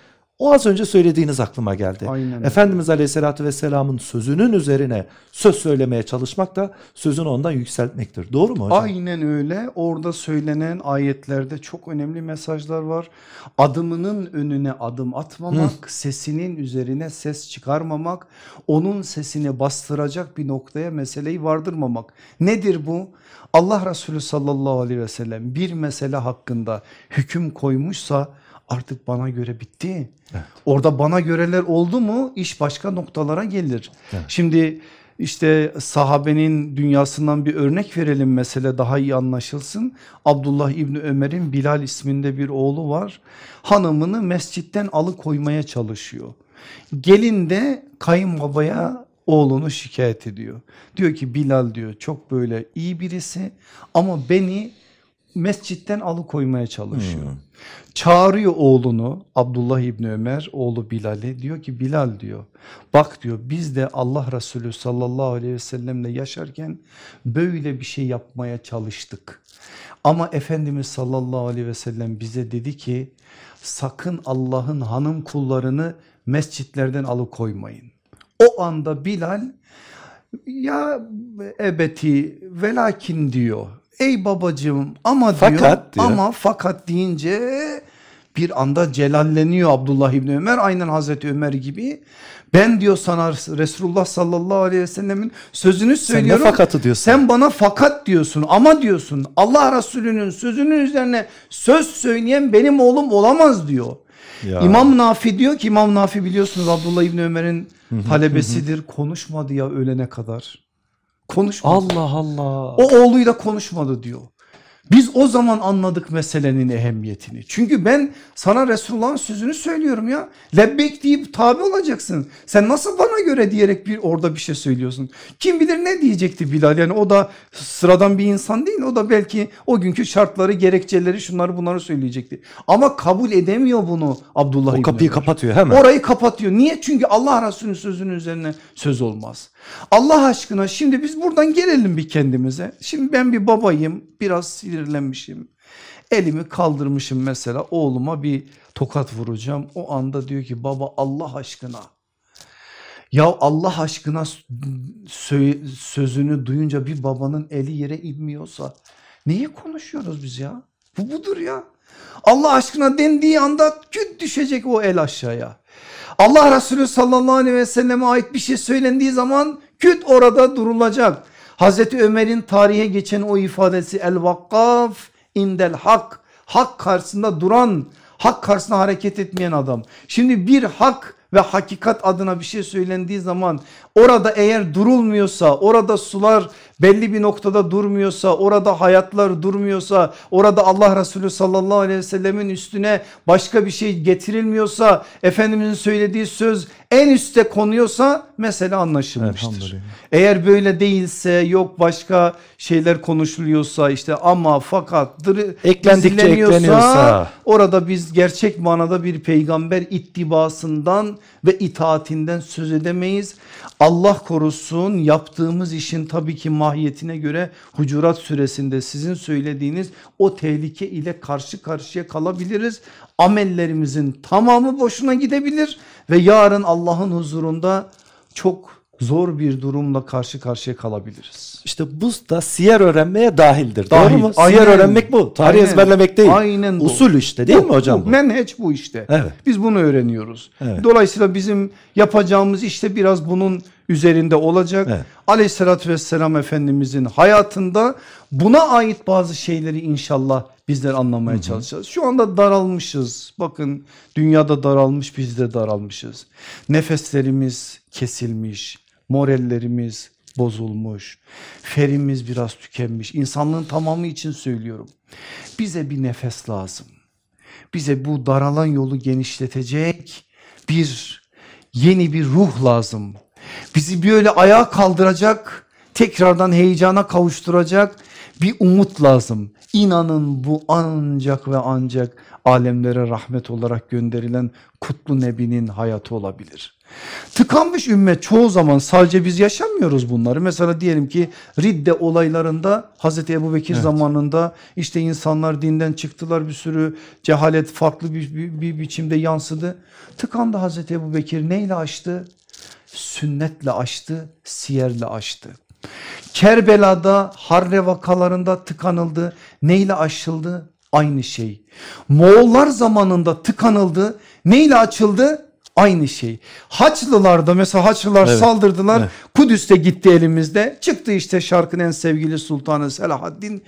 O az önce söylediğiniz aklıma geldi. Aynen. Efendimiz Aleyhisselatü Vesselam'ın sözünün üzerine söz söylemeye çalışmak da sözünü ondan yükseltmektir. Doğru mu hocam? Aynen öyle. Orada söylenen ayetlerde çok önemli mesajlar var. Adımının önüne adım atmamak, sesinin üzerine ses çıkarmamak, onun sesini bastıracak bir noktaya meseleyi vardırmamak. Nedir bu? Allah Resulü sallallahu aleyhi ve sellem bir mesele hakkında hüküm koymuşsa artık bana göre bitti. Orada bana göreler oldu mu iş başka noktalara gelir. Evet. Şimdi işte sahabenin dünyasından bir örnek verelim mesele daha iyi anlaşılsın. Abdullah İbni Ömer'in Bilal isminde bir oğlu var. Hanımını mescitten alıkoymaya çalışıyor. Gelin de kayınbabaya oğlunu şikayet ediyor. Diyor ki Bilal diyor çok böyle iyi birisi ama beni mescitten alıkoymaya çalışıyor. Hmm. Çağırıyor oğlunu Abdullah İbni Ömer oğlu Bilal'i diyor ki Bilal diyor bak diyor biz de Allah Resulü sallallahu aleyhi ve sellemle yaşarken böyle bir şey yapmaya çalıştık. Ama Efendimiz sallallahu aleyhi ve sellem bize dedi ki sakın Allah'ın hanım kullarını mescitlerden alıkoymayın. O anda Bilal ya ebeti velakin diyor. Ey babacığım ama diyor Fakat diyor. ama fakat deyince bir anda celalleniyor Abdullah İbni Ömer aynen Hazreti Ömer gibi. Ben diyor sana Resulullah sallallahu aleyhi ve sellemin sözünü Sen söylüyorum. fakatı diyorsun? Sen bana fakat diyorsun ama diyorsun Allah Resulü'nün sözünün üzerine söz söyleyen benim oğlum olamaz diyor. Ya. İmam Nafi diyor ki İmam Nafi biliyorsunuz Abdullah İbni Ömer'in talebesidir konuşmadı ya ölene kadar. Konuşmadı. Allah Allah. O oğluyla konuşmadı diyor. Biz o zaman anladık meselenin ehemmiyetini. Çünkü ben sana Resulullah'ın sözünü söylüyorum ya. Lebbek deyip tabi olacaksın. Sen nasıl bana göre diyerek bir orada bir şey söylüyorsun. Kim bilir ne diyecekti Bilal yani o da sıradan bir insan değil. O da belki o günkü şartları gerekçeleri şunları bunları söyleyecekti. Ama kabul edemiyor bunu Abdullah o kapıyı Ömer. kapatıyor hemen. Orayı kapatıyor. Niye? Çünkü Allah Resulü'nün sözünün üzerine söz olmaz. Allah aşkına şimdi biz buradan gelelim bir kendimize. Şimdi ben bir babayım biraz sinirlenmişim. Elimi kaldırmışım mesela oğluma bir tokat vuracağım. O anda diyor ki baba Allah aşkına. Ya Allah aşkına sö- sözünü duyunca bir babanın eli yere inmiyorsa neyi konuşuyoruz biz ya? Bu budur ya. Allah aşkına dendiği anda küt düşecek o el aşağıya. Allah Resulü sallallahu aleyhi ve selleme ait bir şey söylendiği zaman küt orada durulacak. Hazreti Ömer'in tarihe geçen o ifadesi el vakkaf indel hak. Hak karşısında duran, hak karşısında hareket etmeyen adam. Şimdi bir hak ve hakikat adına bir şey söylendiği zaman orada eğer durulmuyorsa orada sular belli bir noktada durmuyorsa orada hayatlar durmuyorsa orada Allah Resulü sallallahu aleyhi ve sellemin üstüne başka bir şey getirilmiyorsa Efendimizin söylediği söz en üste konuyorsa mesele anlaşılmıştır. Eğer böyle değilse yok başka şeyler konuşuluyorsa işte ama fakat eklendikçe ekleniyorsa orada biz gerçek manada bir peygamber ittibasından ve itaatinden söz edemeyiz. Allah korusun yaptığımız işin tabii ki mahiyetine göre Hucurat suresinde sizin söylediğiniz o tehlike ile karşı karşıya kalabiliriz. Amellerimizin tamamı boşuna gidebilir ve yarın Allah'ın huzurunda çok zor bir durumla karşı karşıya kalabiliriz. İşte bu da siyer öğrenmeye dahildir. Dahil. Doğru mu? Aynen. Siyer öğrenmek bu. Tarih Aynen. ezberlemek değil. Aynen bu. Usul işte değil Bu, mi hocam? Bu, bu? menheç bu işte. Evet. Biz bunu öğreniyoruz. Evet. Dolayısıyla bizim yapacağımız işte biraz bunun üzerinde olacak. Evet. Aleyhissalatü vesselam Efendimizin hayatında buna ait bazı şeyleri inşallah bizler anlamaya çalışacağız. Şu anda daralmışız. Bakın dünyada daralmış biz de daralmışız. Nefeslerimiz kesilmiş. Morallerimiz bozulmuş. Ferimiz biraz tükenmiş. İnsanlığın tamamı için söylüyorum. Bize bir nefes lazım. Bize bu daralan yolu genişletecek bir yeni bir ruh lazım. Bizi böyle ayağa kaldıracak, tekrardan heyecana kavuşturacak bir umut lazım. İnanın bu ancak ve ancak alemlere rahmet olarak gönderilen kutlu nebinin hayatı olabilir. Tıkanmış ümmet çoğu zaman sadece biz yaşamıyoruz bunları. Mesela diyelim ki Ridde olaylarında Hazreti Ebu Bekir Evet. zamanında işte insanlar dinden çıktılar bir sürü cehalet farklı bir, bir, bir biçimde yansıdı. Tıkandı Hazreti Ebu Bekir neyle açtı? Sünnetle açtı, siyerle açtı. Kerbela'da Harre vakalarında tıkanıldı. Neyle aşıldı? Aynı şey. Moğollar zamanında tıkanıldı. Neyle açıldı? Aynı şey. Haçlılarda mesela Haçlılar Evet, saldırdılar. evet. Kudüs'te gitti elimizde. Çıktı işte şarkın en sevgili sultanı Selahaddin.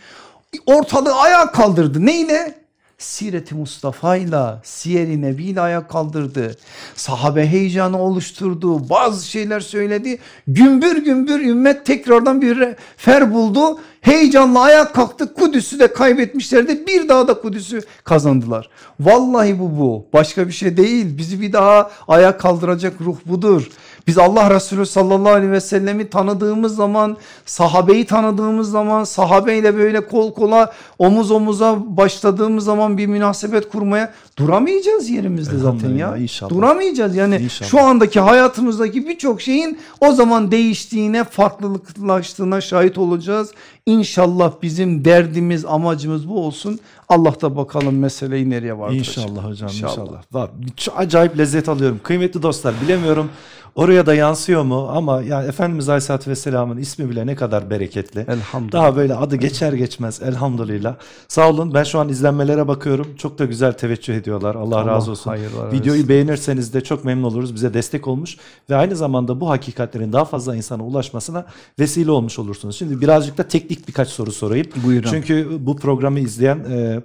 Ortalığı ayağa kaldırdı. Neyle? Siret-i Mustafa ile Siyer-i Nebi ile ayağa kaldırdı. Sahabe heyecanı oluşturdu. Bazı şeyler söyledi. Gümbür gümbür ümmet tekrardan bir fer buldu. Heyecanla ayağa kalktı. Kudüs'ü de kaybetmişlerdi. Bir daha da Kudüs'ü kazandılar. Vallahi bu bu. Başka bir şey değil. Bizi bir daha ayağa kaldıracak ruh budur. Biz Allah Resulü sallallahu aleyhi ve sellemi tanıdığımız zaman, sahabeyi tanıdığımız zaman, sahabeyle böyle kol kola omuz omuza başladığımız zaman bir münasebet kurmaya duramayacağız yerimizde zaten ya. İnşallah. Duramayacağız yani İnşallah. şu andaki hayatımızdaki birçok şeyin o zaman değiştiğine, farklılaştığına şahit olacağız. İnşallah bizim derdimiz, amacımız bu olsun. Allah da bakalım meseleyi nereye vardıracak. İnşallah hocam inşallah. Çok acayip lezzet alıyorum. Kıymetli dostlar bilemiyorum oraya da yansıyor mu ama yani Efendimiz Aleyhisselatü Vesselam'ın ismi bile ne kadar bereketli. Elhamdülillah. Daha böyle adı geçer geçmez elhamdülillah. Sağ olun ben şu an izlenmelere bakıyorum. Çok da güzel teveccüh ediyorlar. Allah, Allah razı olsun. Videoyu versin. beğenirseniz de çok memnun oluruz. Bize destek olmuş ve aynı zamanda bu hakikatlerin daha fazla insana ulaşmasına vesile olmuş olursunuz. Şimdi birazcık da teknik birkaç soru sorayım. Buyurun. Çünkü bu programı izleyen e,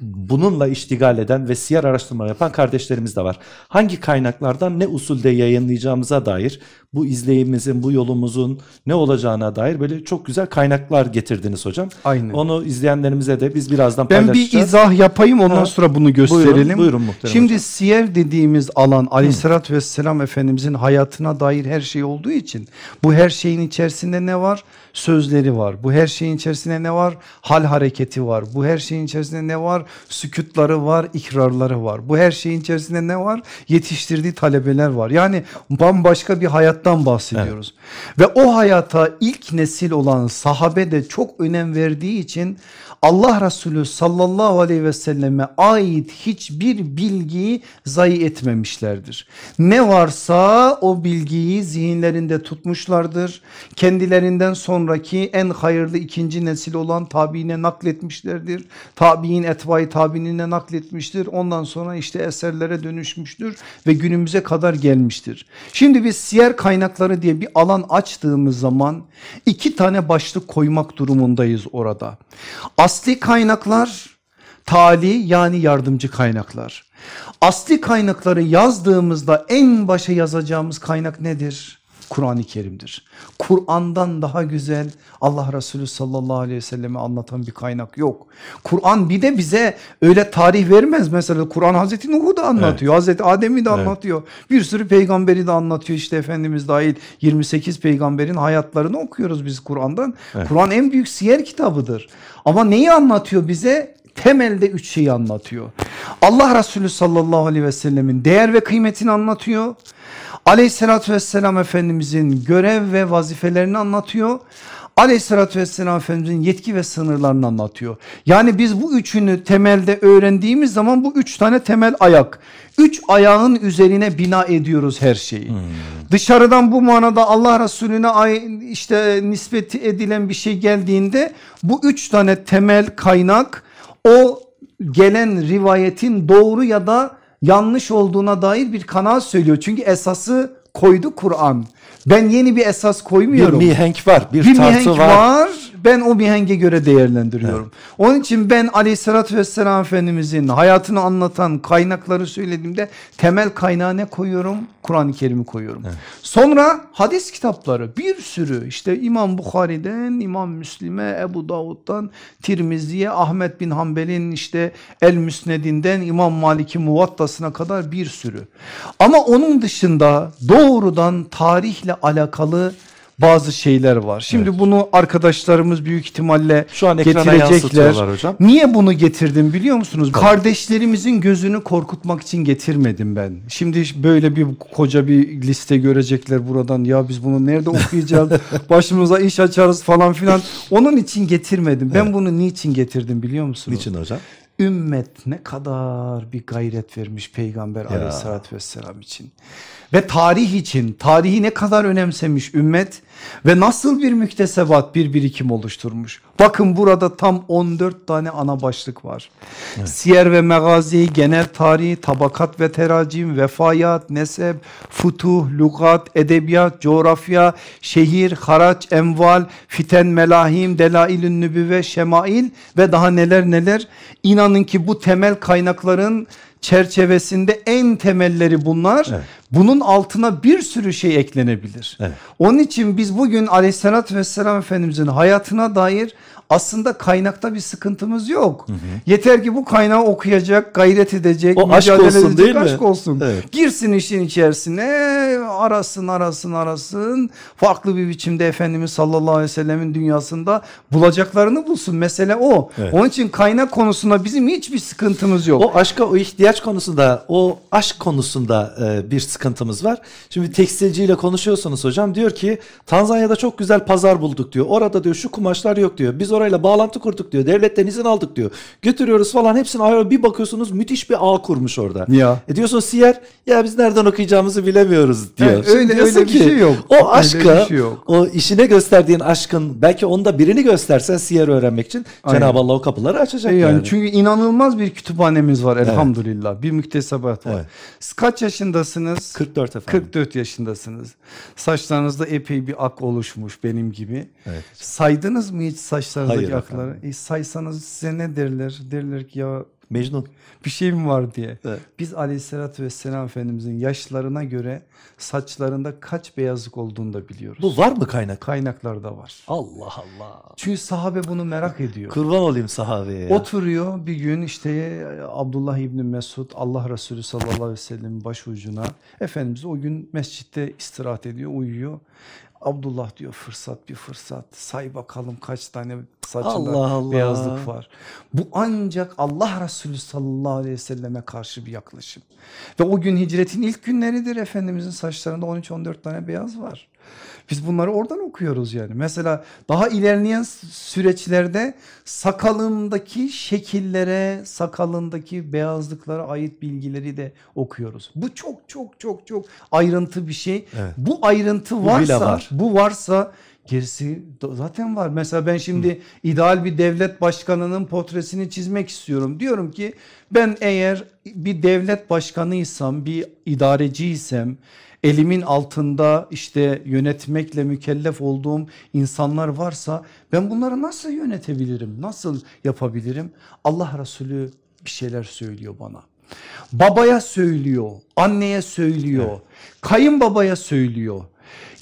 bununla iştigal eden ve siyer araştırma yapan kardeşlerimiz de var. Hangi kaynaklardan ne usulde yayınlayacağımıza dair bu izleyimimizin bu yolumuzun ne olacağına dair böyle çok güzel kaynaklar getirdiniz hocam. Aynen. Onu izleyenlerimize de biz birazdan Ben bir paylaşacağız. izah yapayım ondan Ha. sonra bunu gösterelim. Buyurun, buyurun muhterem Şimdi hocam. siyer dediğimiz alan aleyhissalatü vesselam Efendimizin hayatına dair her şey olduğu için bu her şeyin içerisinde ne var? Sözleri var. Bu her şeyin içerisinde ne var? Hal hareketi var. Bu her şeyin içerisinde ne var? Sükutları var, ikrarları var. Bu her şeyin içerisinde ne var? Yetiştirdiği talebeler var. Yani bambaşka bir hayattan bahsediyoruz. Ve o hayata ilk nesil olan sahabe de çok önem verdiği için Allah Resulü sallallahu aleyhi ve selleme ait hiçbir bilgiyi zayi etmemişlerdir. Ne varsa o bilgiyi zihinlerinde tutmuşlardır. Kendilerinden sonraki en hayırlı ikinci nesil olan tabiine nakletmişlerdir. Tabiin etbai tabiinine nakletmiştir. Ondan sonra işte eserlere dönüşmüştür ve günümüze kadar gelmiştir. Şimdi biz siyer kaynakları diye bir alan açtığımız zaman iki tane başlık koymak durumundayız orada. Asli kaynaklar Tali yani yardımcı kaynaklar. Asli kaynakları yazdığımızda en başa yazacağımız kaynak nedir? Kur'an-ı Kerim'dir. Kur'an'dan daha güzel Allah Resulü sallallahu aleyhi ve sellemi anlatan bir kaynak yok. Kur'an bir de bize öyle tarih vermez. Mesela Kur'an Hazreti Nuh'u da anlatıyor. Evet. Hazreti Adem'i de anlatıyor. Evet. Bir sürü peygamberi de anlatıyor. İşte Efendimiz dahil 28 peygamberin hayatlarını okuyoruz biz Kur'an'dan. Evet. Kur'an en büyük siyer kitabıdır. Ama neyi anlatıyor bize? temelde üç şeyi anlatıyor. Allah Resulü sallallahu aleyhi ve sellemin değer ve kıymetini anlatıyor. Aleyhissalatü vesselam Efendimizin görev ve vazifelerini anlatıyor. Aleyhissalatü vesselam Efendimizin yetki ve sınırlarını anlatıyor. Yani biz bu üçünü temelde öğrendiğimiz zaman bu üç tane temel ayak. Üç ayağın üzerine bina ediyoruz her şeyi. Hmm. Dışarıdan bu manada Allah Resulüne işte nispeti edilen bir şey geldiğinde bu üç tane temel kaynak o gelen rivayetin doğru ya da yanlış olduğuna dair bir kanaat söylüyor. Çünkü esası koydu Kur'an. Ben yeni bir esas koymuyorum. Bir mihenk var, bir, bir tartı mihenk var. var. Ben o mihenge göre değerlendiriyorum. Evet. Onun için ben aleyhissalatü vesselam Efendimizin hayatını anlatan kaynakları söylediğimde temel kaynağı ne koyuyorum? Kur'an-ı Kerim'i koyuyorum. Evet. Sonra hadis kitapları bir sürü işte İmam Bukhari'den, İmam Müslim'e, Ebu Davud'dan, Tirmizi'ye, Ahmet bin Hanbel'in işte El Müsned'inden İmam Malik'in Muvattasına kadar bir sürü. Ama onun dışında doğrudan tarihle alakalı bazı şeyler var. Şimdi evet. bunu arkadaşlarımız büyük ihtimalle Şu an getirecekler. hocam. Niye bunu getirdim biliyor musunuz? Tamam. Kardeşlerimizin gözünü korkutmak için getirmedim ben. Şimdi böyle bir koca bir liste görecekler buradan. Ya biz bunu nerede okuyacağız? Başımıza iş açarız falan filan. Onun için getirmedim. Ben evet. bunu niçin getirdim biliyor musunuz? Niçin hocam? Ümmet ne kadar bir gayret vermiş peygamber ya. aleyhissalatü vesselam için ve tarih için tarihi ne kadar önemsemiş ümmet ve nasıl bir müktesebat bir birikim oluşturmuş. Bakın burada tam 14 tane ana başlık var. Evet. Siyer ve megazi, genel tarih, tabakat ve teracim, vefayat, nesep, futuh, lugat, edebiyat, coğrafya, şehir, haraç, enval, fiten, melahim, delailün nübüve, şemail ve daha neler neler. İnanın ki bu temel kaynakların çerçevesinde en temelleri bunlar. Evet. Bunun altına bir sürü şey eklenebilir. Evet. Onun için biz bugün aleyhissalatü vesselam Efendimizin hayatına dair aslında kaynakta bir sıkıntımız yok. Hı hı. Yeter ki bu kaynağı okuyacak, gayret edecek, o aşk olsun edecek, değil aşk mi? olsun. Evet. Girsin işin içerisine, arasın arasın arasın. Farklı bir biçimde Efendimiz sallallahu aleyhi ve sellemin dünyasında bulacaklarını bulsun. Mesele o. Evet. Onun için kaynak konusunda bizim hiçbir sıkıntımız yok. O aşka, o ihtiyaç konusunda, o aşk konusunda e, bir sıkıntımız var. Şimdi tekstilciyle konuşuyorsunuz hocam diyor ki Tanzanya'da çok güzel pazar bulduk diyor. Orada diyor şu kumaşlar yok diyor. Biz orayla bağlantı kurduk diyor. Devletten izin aldık diyor. Götürüyoruz falan hepsini ayarlıyor. Bir bakıyorsunuz müthiş bir ağ kurmuş orada. Ya. E diyorsun Siyer ya biz nereden okuyacağımızı bilemiyoruz diyor. Evet, öyle öyle bir ki, şey yok. O aşka şey yok. o işine gösterdiğin aşkın belki onda birini göstersen Siyer öğrenmek için Cenab-ı Allah o kapıları açacak. E yani. yani. Çünkü inanılmaz bir kütüphanemiz var elhamdülillah. Evet. Bir müktesebat var. Evet. Kaç yaşındasınız? 44 efendim. 44 yaşındasınız. Saçlarınızda epey bir ak oluşmuş benim gibi. Evet. Saydınız mı hiç saçlarınızdaki Hayır akları? E, saysanız size ne derler? Derler ki ya Mecnun bir şey mi var diye. Evet. Biz aleyhissalatü vesselam Efendimizin yaşlarına göre saçlarında kaç beyazlık olduğunu da biliyoruz. Bu var mı kaynak? Kaynaklarda var. Allah Allah. Çünkü sahabe bunu merak ediyor. Kurban olayım sahabeye ya. Oturuyor bir gün işte Abdullah İbni Mesud Allah Resulü sallallahu aleyhi ve sellem'in başucuna. Efendimiz o gün mescitte istirahat ediyor uyuyor. Abdullah diyor fırsat bir fırsat say bakalım kaç tane saçında Allah Allah. beyazlık var. Bu ancak Allah Resulü sallallahu aleyhi ve selleme karşı bir yaklaşım. Ve o gün hicretin ilk günleridir Efendimizin saçlarında 13-14 tane beyaz var. Biz bunları oradan okuyoruz yani. Mesela daha ilerleyen süreçlerde sakalındaki şekillere, sakalındaki beyazlıklara ait bilgileri de okuyoruz. Bu çok çok çok çok ayrıntı bir şey. Evet. Bu ayrıntı varsa, bu, var. bu varsa Gerisi zaten var. Mesela ben şimdi Hı. ideal bir devlet başkanının portresini çizmek istiyorum. Diyorum ki ben eğer bir devlet başkanıysam, bir idareciysem, elimin altında işte yönetmekle mükellef olduğum insanlar varsa ben bunları nasıl yönetebilirim? Nasıl yapabilirim? Allah Resulü bir şeyler söylüyor bana. Babaya söylüyor, anneye söylüyor, evet. kayınbabaya söylüyor.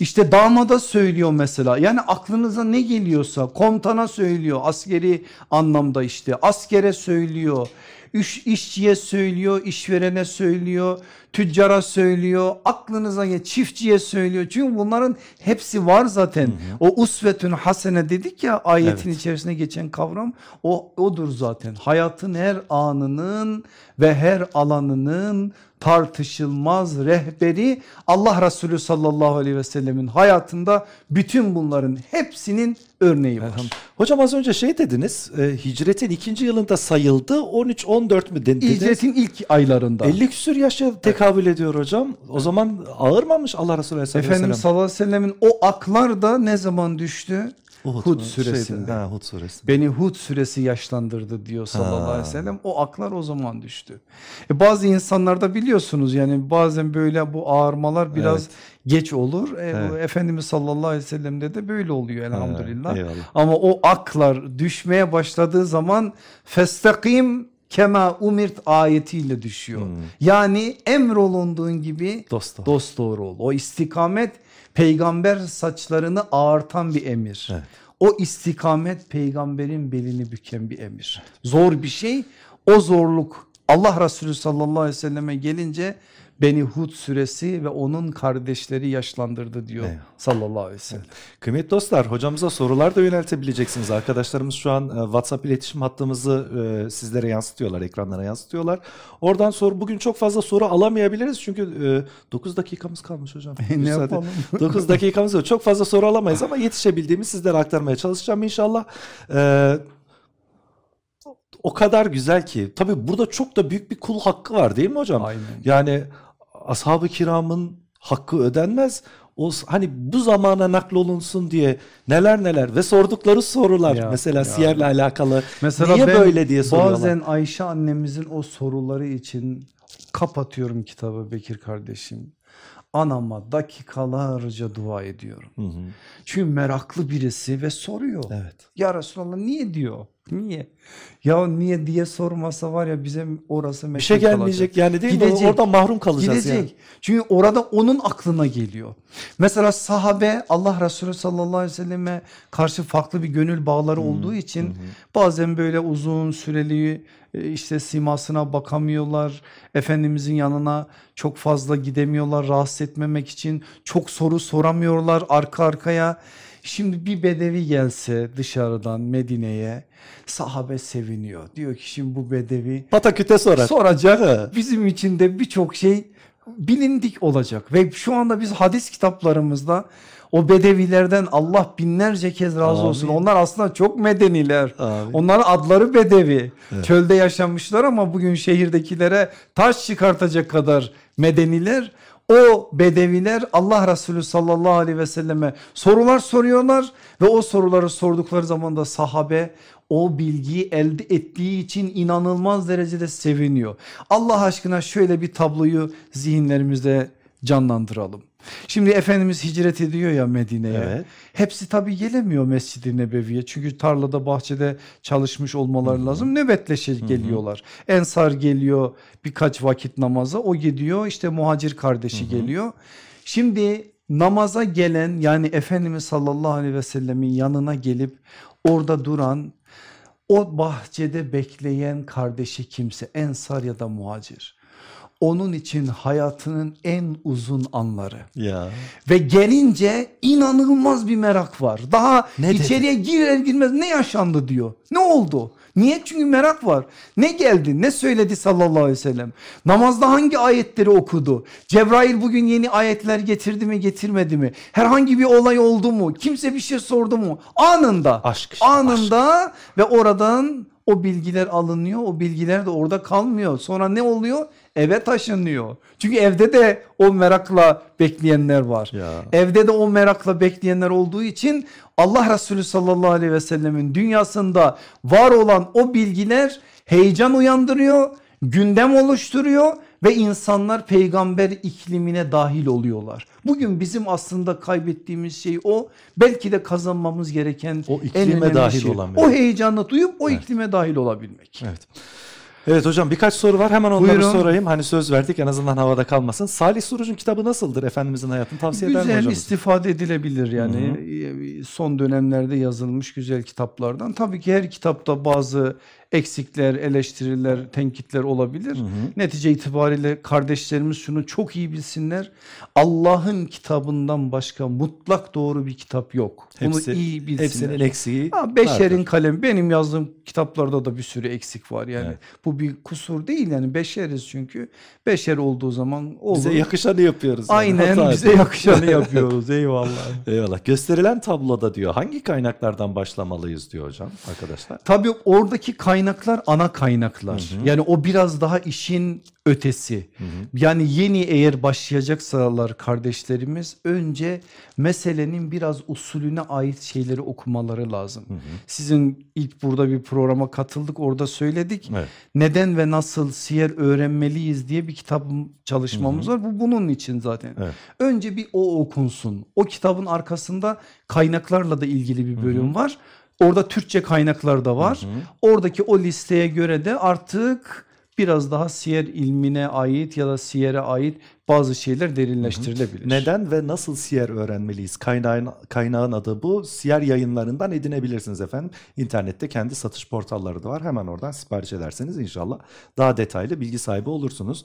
İşte damada söylüyor mesela yani aklınıza ne geliyorsa komutana söylüyor askeri anlamda işte askere söylüyor iş, işçiye söylüyor, işverene söylüyor, tüccara söylüyor, aklınıza gel çiftçiye söylüyor. Çünkü bunların hepsi var zaten. Hı hı. O usvetün hasene dedik ya ayetin evet. içerisine geçen kavram o odur zaten. Hayatın her anının ve her alanının tartışılmaz rehberi Allah Resulü sallallahu aleyhi ve sellemin hayatında bütün bunların hepsinin örneği var. Hocam az önce şey dediniz e, hicretin ikinci yılında sayıldı 13-14 mü dediniz? Hicretin ilk aylarında. 50 küsür yaşa tekabül ediyor hocam. O zaman ağırmamış Allah Resulü aleyhisselam. Efendimiz sallallahu aleyhi ve sellemin o aklar da ne zaman düştü? Uhud, Hud suresinde. Şeyde, ha, Hud suresi. Beni Hud suresi yaşlandırdı diyor sallallahu ha. aleyhi ve sellem. O aklar o zaman düştü. E bazı insanlarda biliyorsunuz yani bazen böyle bu ağırmalar biraz evet. geç olur. E, evet. Efendimiz sallallahu aleyhi ve sellem'de de böyle oluyor elhamdülillah. Evet, Ama o aklar düşmeye başladığı zaman festakim kema umirt ayetiyle düşüyor. Hmm. Yani emrolunduğun gibi dost, dost doğru ol. O istikamet peygamber saçlarını ağartan bir emir. Evet. O istikamet peygamberin belini büken bir emir. Zor bir şey o zorluk Allah Resulü sallallahu aleyhi ve selleme gelince Beni Hud suresi ve onun kardeşleri yaşlandırdı diyor evet. sallallahu aleyhi ve sellem. Kıymetli dostlar hocamıza sorular da yöneltebileceksiniz. Arkadaşlarımız şu an e, WhatsApp iletişim hattımızı e, sizlere yansıtıyorlar, ekranlara yansıtıyorlar. Oradan soru bugün çok fazla soru alamayabiliriz çünkü 9 e, dakikamız kalmış hocam. ne yapalım? 9 dakikamız var. Çok fazla soru alamayız ama yetişebildiğimi sizlere aktarmaya çalışacağım inşallah. O kadar güzel ki tabii burada çok da büyük bir kul hakkı var değil mi hocam? Aynen. Yani ashab-ı kiramın hakkı ödenmez. O hani bu zamana naklolunsun diye neler neler ve sordukları sorular ya, mesela ya. siyerle alakalı mesela niye böyle diye soruyorlar. Bazen Ayşe annemizin o soruları için kapatıyorum kitabı Bekir kardeşim. Anama dakikalarca dua ediyorum. Hı hı. Çünkü meraklı birisi ve soruyor. Evet. Ya Resulallah niye diyor? Niye? Ya niye diye sormasa var ya bize orası bir şey gelmeyecek kalacak. yani değil Gidecek. mi? Orada mahrum kalacağız Gidecek. yani. Çünkü orada onun aklına geliyor. Mesela sahabe Allah Resulü sallallahu aleyhi ve selleme karşı farklı bir gönül bağları hmm. olduğu için hmm. bazen böyle uzun süreli işte simasına bakamıyorlar. Efendimizin yanına çok fazla gidemiyorlar rahatsız etmemek için. Çok soru soramıyorlar arka arkaya. Şimdi bir bedevi gelse dışarıdan Medine'ye sahabe seviniyor. Diyor ki şimdi bu bedevi pataküte sorar. Soracak. Bizim için de birçok şey bilindik olacak ve şu anda biz hadis kitaplarımızda o bedevilerden Allah binlerce kez razı Amin. olsun. Onlar aslında çok medeniler. Amin. Onların adları bedevi. Evet. Çölde yaşamışlar ama bugün şehirdekilere taş çıkartacak kadar medeniler. O bedeviler Allah Resulü sallallahu aleyhi ve selleme sorular soruyorlar ve o soruları sordukları zaman da sahabe o bilgiyi elde ettiği için inanılmaz derecede seviniyor. Allah aşkına şöyle bir tabloyu zihinlerimizde canlandıralım. Şimdi Efendimiz hicret ediyor ya Medine'ye. Evet. Hepsi tabi gelemiyor Mescid-i Nebevi'ye. Çünkü tarlada bahçede çalışmış olmaları Hı-hı. lazım. Nöbetleşe geliyorlar. Ensar geliyor birkaç vakit namaza. O gidiyor işte muhacir kardeşi Hı-hı. geliyor. Şimdi namaza gelen yani Efendimiz sallallahu aleyhi ve sellemin yanına gelip orada duran o bahçede bekleyen kardeşi kimse ensar ya da muhacir onun için hayatının en uzun anları. Ya. Ve gelince inanılmaz bir merak var. Daha ne içeriye dedi? girer girmez ne yaşandı diyor. Ne oldu? Niye? Çünkü merak var. Ne geldi? Ne söyledi sallallahu aleyhi ve sellem? Namazda hangi ayetleri okudu? Cebrail bugün yeni ayetler getirdi mi getirmedi mi? Herhangi bir olay oldu mu? Kimse bir şey sordu mu? Anında. Aşk işte, anında aşk. ve oradan o bilgiler alınıyor. O bilgiler de orada kalmıyor. Sonra ne oluyor? Eve taşınıyor. Çünkü evde de o merakla bekleyenler var. Ya. Evde de o merakla bekleyenler olduğu için Allah Resulü sallallahu aleyhi ve sellemin dünyasında var olan o bilgiler heyecan uyandırıyor, gündem oluşturuyor ve insanlar peygamber iklimine dahil oluyorlar. Bugün bizim aslında kaybettiğimiz şey o belki de kazanmamız gereken O en iklime önemli dahil şey. olamıyor. O heyecanla duyup o Evet. iklime dahil olabilmek. Evet. Evet hocam birkaç soru var hemen onları Buyurun. sorayım. Hani söz verdik en azından havada kalmasın. Salih Suruç'un kitabı nasıldır Efendimizin hayatını tavsiye eder mi Güzel hocam? istifade edilebilir yani Ee, son dönemlerde yazılmış güzel kitaplardan. Tabii ki her kitapta bazı eksikler, eleştiriler, tenkitler olabilir. Netice itibariyle kardeşlerimiz şunu çok iyi bilsinler. Allah'ın kitabından başka mutlak doğru bir kitap yok. Hepsi- Bunu iyi bilsinler. Hepsinin eksiği Ha, beşerin vardır. kalemi benim yazdığım kitaplarda da bir sürü eksik var yani Evet. bu bir kusur değil yani beşeriz çünkü beşer olduğu zaman olur. Bize yakışanı yapıyoruz. yani. Aynen Hata bize yapıyoruz. yakışanı yapıyoruz eyvallah. Eyvallah. Gösterilen tabloda diyor hangi kaynaklardan başlamalıyız diyor hocam arkadaşlar. Tabii oradaki kaynaklar ana kaynaklar. Yani o biraz daha işin ötesi. Yani yeni eğer başlayacaksalar kardeşlerimiz önce meselenin biraz usulüne ait şeyleri okumaları lazım. Sizin ilk burada bir programa katıldık orada söyledik. Evet. Neden ve nasıl siyer öğrenmeliyiz diye bir kitap çalışmamız var. Bu bunun için zaten. Evet. Önce bir o okunsun. O kitabın arkasında kaynaklarla da ilgili bir bölüm var. Orada Türkçe kaynaklar da var. Oradaki o listeye göre de artık biraz daha siyer ilmine ait ya da siyere ait bazı şeyler derinleştirilebilir. Neden ve nasıl siyer öğrenmeliyiz? Kaynağın, kaynağın adı bu. Siyer yayınlarından edinebilirsiniz efendim. İnternette kendi satış portalları da var. Hemen oradan sipariş ederseniz inşallah daha detaylı bilgi sahibi olursunuz.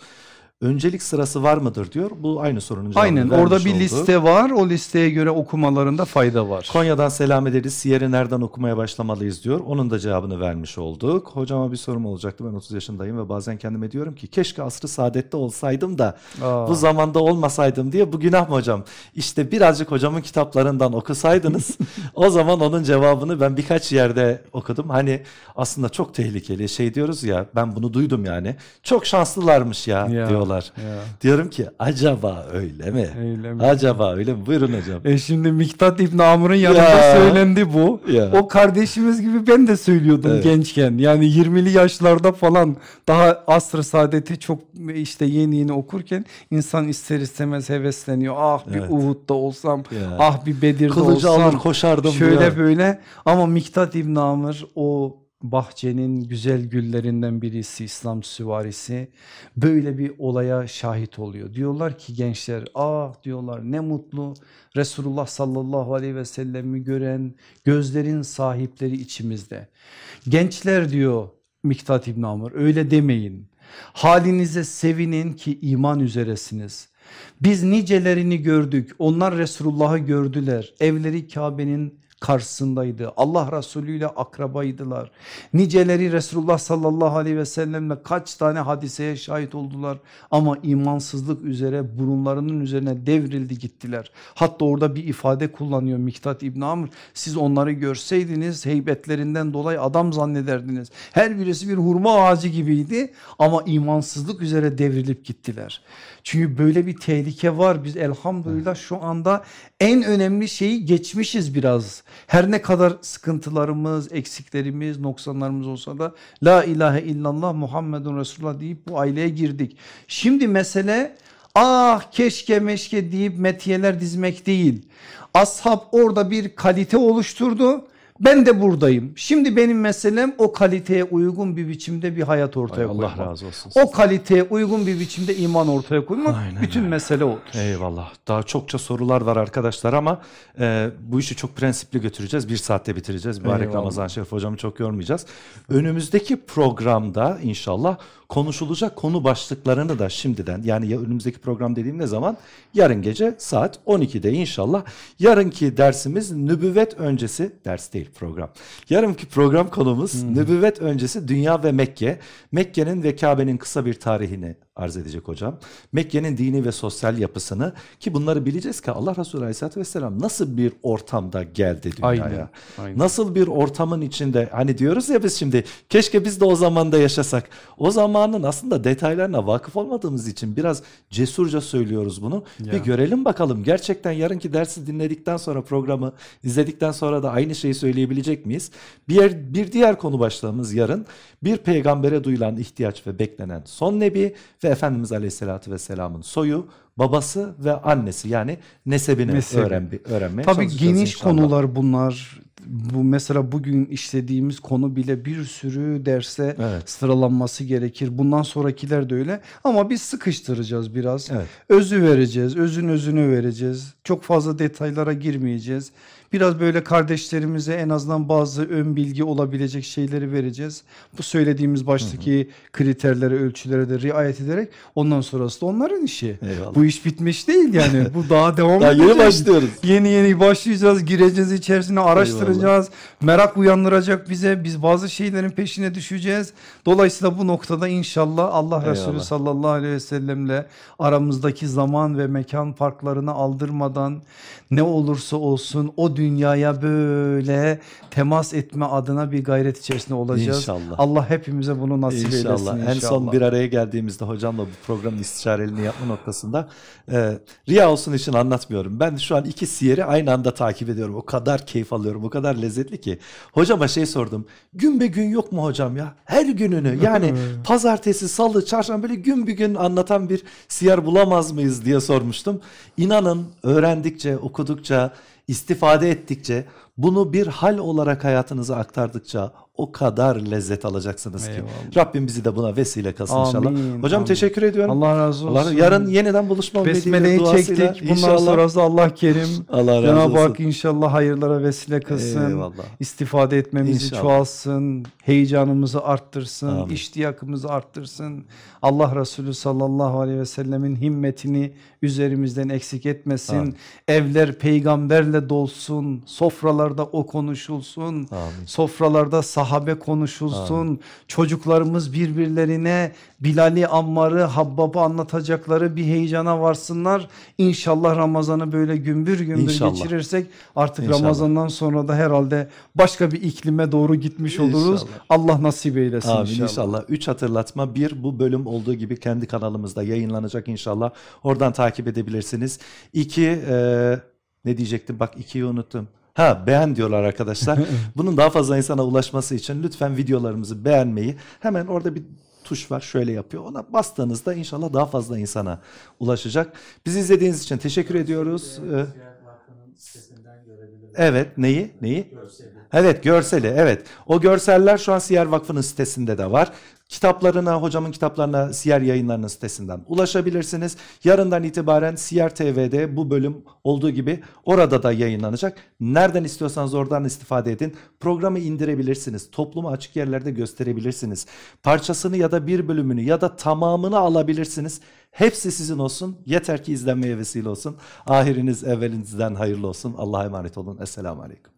Öncelik sırası var mıdır diyor. Bu aynı sorunun cevabını Aynen orada bir oldu. liste var. O listeye göre okumalarında fayda var. Konya'dan selam ederiz. Siyer'i nereden okumaya başlamalıyız diyor. Onun da cevabını vermiş olduk. Hocama bir sorum olacaktı. Ben 30 yaşındayım ve bazen kendime diyorum ki keşke asrı saadette olsaydım da Aa. bu zamanda olmasaydım diye bu günah mı hocam? İşte birazcık hocamın kitaplarından okusaydınız o zaman onun cevabını ben birkaç yerde okudum. Hani aslında çok tehlikeli şey diyoruz ya ben bunu duydum yani. Çok şanslılarmış ya, Ya, diyorlar. Ya. Diyorum ki acaba öyle mi? Öyle mi? Acaba öyle mi? Buyurun hocam. E şimdi Miktat İbn Amr'ın yanında Ya. söylendi bu. Ya. O kardeşimiz gibi ben de söylüyordum Evet. gençken. Yani 20'li yaşlarda falan daha asr-ı saadeti çok işte yeni yeni okurken insan ister istemez hevesleniyor. Ah bir Evet. Uhud'da olsam, Ya. ah bir Bedir'de Kılıcı olsam. alır koşardım Şöyle diyor. böyle ama Miktat İbn Amr o bahçenin güzel güllerinden birisi İslam süvarisi böyle bir olaya şahit oluyor. Diyorlar ki gençler ah diyorlar ne mutlu Resulullah sallallahu aleyhi ve sellemi gören gözlerin sahipleri içimizde. Gençler diyor Miktat İbn Amr öyle demeyin. Halinize sevinin ki iman üzeresiniz. Biz nicelerini gördük. Onlar Resulullah'ı gördüler. Evleri Kabe'nin karşısındaydı. Allah Resulü ile akrabaydılar. Niceleri Resulullah sallallahu aleyhi ve sellemle kaç tane hadiseye şahit oldular ama imansızlık üzere burunlarının üzerine devrildi gittiler. Hatta orada bir ifade kullanıyor Miktat İbn Amr. Siz onları görseydiniz heybetlerinden dolayı adam zannederdiniz. Her birisi bir hurma ağacı gibiydi ama imansızlık üzere devrilip gittiler. Çünkü böyle bir tehlike var. Biz elhamdülillah şu anda en önemli şeyi geçmişiz biraz. Her ne kadar sıkıntılarımız, eksiklerimiz, noksanlarımız olsa da La ilahe illallah Muhammedun Resulullah deyip bu aileye girdik. Şimdi mesele ah keşke meşke deyip metiyeler dizmek değil. Ashab orada bir kalite oluşturdu. Ben de buradayım. Şimdi benim meselem o kaliteye uygun bir biçimde bir hayat ortaya Ay, koymak. Allah razı olsun. O kaliteye uygun bir biçimde iman ortaya koymak Aynen bütün öyle. mesele odur. Eyvallah. Daha çokça sorular var arkadaşlar ama e, bu işi çok prensipli götüreceğiz. Bir saatte bitireceğiz. Mübarek Eyvallah. Ramazan Şerif hocamı çok yormayacağız. Önümüzdeki programda inşallah konuşulacak konu başlıklarını da şimdiden yani ya önümüzdeki program dediğim ne zaman? Yarın gece saat 12'de inşallah. Yarınki dersimiz nübüvvet öncesi ders değil program. Yarınki program konumuz nübüvvet öncesi dünya ve Mekke. Mekke'nin ve Kabe'nin kısa bir tarihini arz edecek hocam. Mekke'nin dini ve sosyal yapısını ki bunları bileceğiz ki Allah Resulü Aleyhisselatü Vesselam nasıl bir ortamda geldi dünyaya. Aynen, aynen. Nasıl bir ortamın içinde hani diyoruz ya biz şimdi keşke biz de o zamanda yaşasak. O zamanın aslında detaylarına vakıf olmadığımız için biraz cesurca söylüyoruz bunu. Ya. görelim bakalım gerçekten yarınki dersi dinledikten sonra programı izledikten sonra da aynı şeyi söyleyebilecek miyiz? Bir, bir diğer konu başlığımız yarın bir peygambere duyulan ihtiyaç ve beklenen son nebi ve Efendimiz Aleyhisselatü Vesselam'ın soyu, babası ve annesi yani nesebini Nesebi. öğren, öğrenmeye Tabii geniş inşallah. konular bunlar. Bu mesela bugün işlediğimiz konu bile bir sürü derse Evet. sıralanması gerekir. Bundan sonrakiler de öyle. Ama biz sıkıştıracağız biraz. Evet. Özü vereceğiz, özün özünü vereceğiz. Çok fazla detaylara girmeyeceğiz. Biraz böyle kardeşlerimize en azından bazı ön bilgi olabilecek şeyleri vereceğiz. Bu söylediğimiz baştaki kriterlere, ölçülere de riayet ederek ondan sonrası da onların işi. Eyvallah. Bu iş bitmiş değil yani. Bu daha devam Daha yeni edecek. başlıyoruz. Yeni yeni başlayacağız, gireceğiz içerisine, araştıracağız. Merak uyandıracak bize. Biz bazı şeylerin peşine düşeceğiz. Dolayısıyla bu noktada inşallah Allah Resulü Eyvallah. sallallahu aleyhi ve sellemle aramızdaki zaman ve mekan farklarını aldırmadan ne olursa olsun o dünyaya böyle temas etme adına bir gayret içerisinde olacağız. İnşallah. Allah hepimize bunu nasip eylesin İnşallah. inşallah. En son bir araya geldiğimizde hocamla bu programın istişarelerini yapma noktasında e, riya olsun için anlatmıyorum. Ben şu an iki siyeri aynı anda takip ediyorum. O kadar keyif alıyorum. O kadar lezzetli ki. Hocama şey sordum. Gün be gün yok mu hocam ya? Her gününü yani pazartesi, salı, çarşamba böyle gün bir gün anlatan bir siyer bulamaz mıyız diye sormuştum. İnanın öğrendikçe, okudukça, istifade ettikçe bunu bir hal olarak hayatınıza aktardıkça o kadar lezzet alacaksınız ki. Eyvallah. Rabbim bizi de buna vesile kılsın inşallah. Amin, Hocam amin. teşekkür ediyorum. Allah razı olsun. Allah- yarın yeniden buluşma Besmele'yi çektik. Bundan inşallah. sonrası Allah kerim. Allah razı Cenab-ı olsun. Hak inşallah hayırlara vesile kılsın. Eyvallah. İstifade etmemizi İnşallah. çoğalsın. Heyecanımızı arttırsın. Amin. iştiyakımızı arttırsın. Allah Resulü sallallahu aleyhi ve sellemin himmetini üzerimizden eksik etmesin. Amin. Evler peygamberle dolsun. Sofralarda o konuşulsun. Amin. Sofralarda sahabe konuşulsun. Çocuklarımız birbirlerine Bilal'i, Ammar'ı, Habbab'ı anlatacakları bir heyecana varsınlar. İnşallah Ramazan'ı böyle gümbür gümbür İnşallah. geçirirsek artık İnşallah. Ramazan'dan sonra da herhalde başka bir iklime doğru gitmiş oluruz. İnşallah. Allah nasip eylesin Amin inşallah. inşallah. Üç hatırlatma. Bir bu bölüm olduğu gibi kendi kanalımızda yayınlanacak inşallah. Oradan takip edebilirsiniz. İki e, ne diyecektim bak ikiyi unuttum. Ha beğen diyorlar arkadaşlar. Bunun daha fazla insana ulaşması için lütfen videolarımızı beğenmeyi hemen orada bir tuş var şöyle yapıyor. Ona bastığınızda inşallah daha fazla insana ulaşacak. Bizi izlediğiniz için teşekkür ediyoruz. Ee, Evet neyi? Neyi? Evet görseli evet. O görseller şu an Siyer Vakfı'nın sitesinde de var. Kitaplarına, hocamın kitaplarına Siyer yayınlarının sitesinden ulaşabilirsiniz. Yarından itibaren Siyer TV'de bu bölüm olduğu gibi orada da yayınlanacak. Nereden istiyorsanız oradan istifade edin. Programı indirebilirsiniz. Topluma açık yerlerde gösterebilirsiniz. Parçasını ya da bir bölümünü ya da tamamını alabilirsiniz. Hepsi sizin olsun. Yeter ki izlenmeye vesile olsun. Ahiriniz evvelinizden hayırlı olsun. Allah'a emanet olun. Esselamu Aleyküm.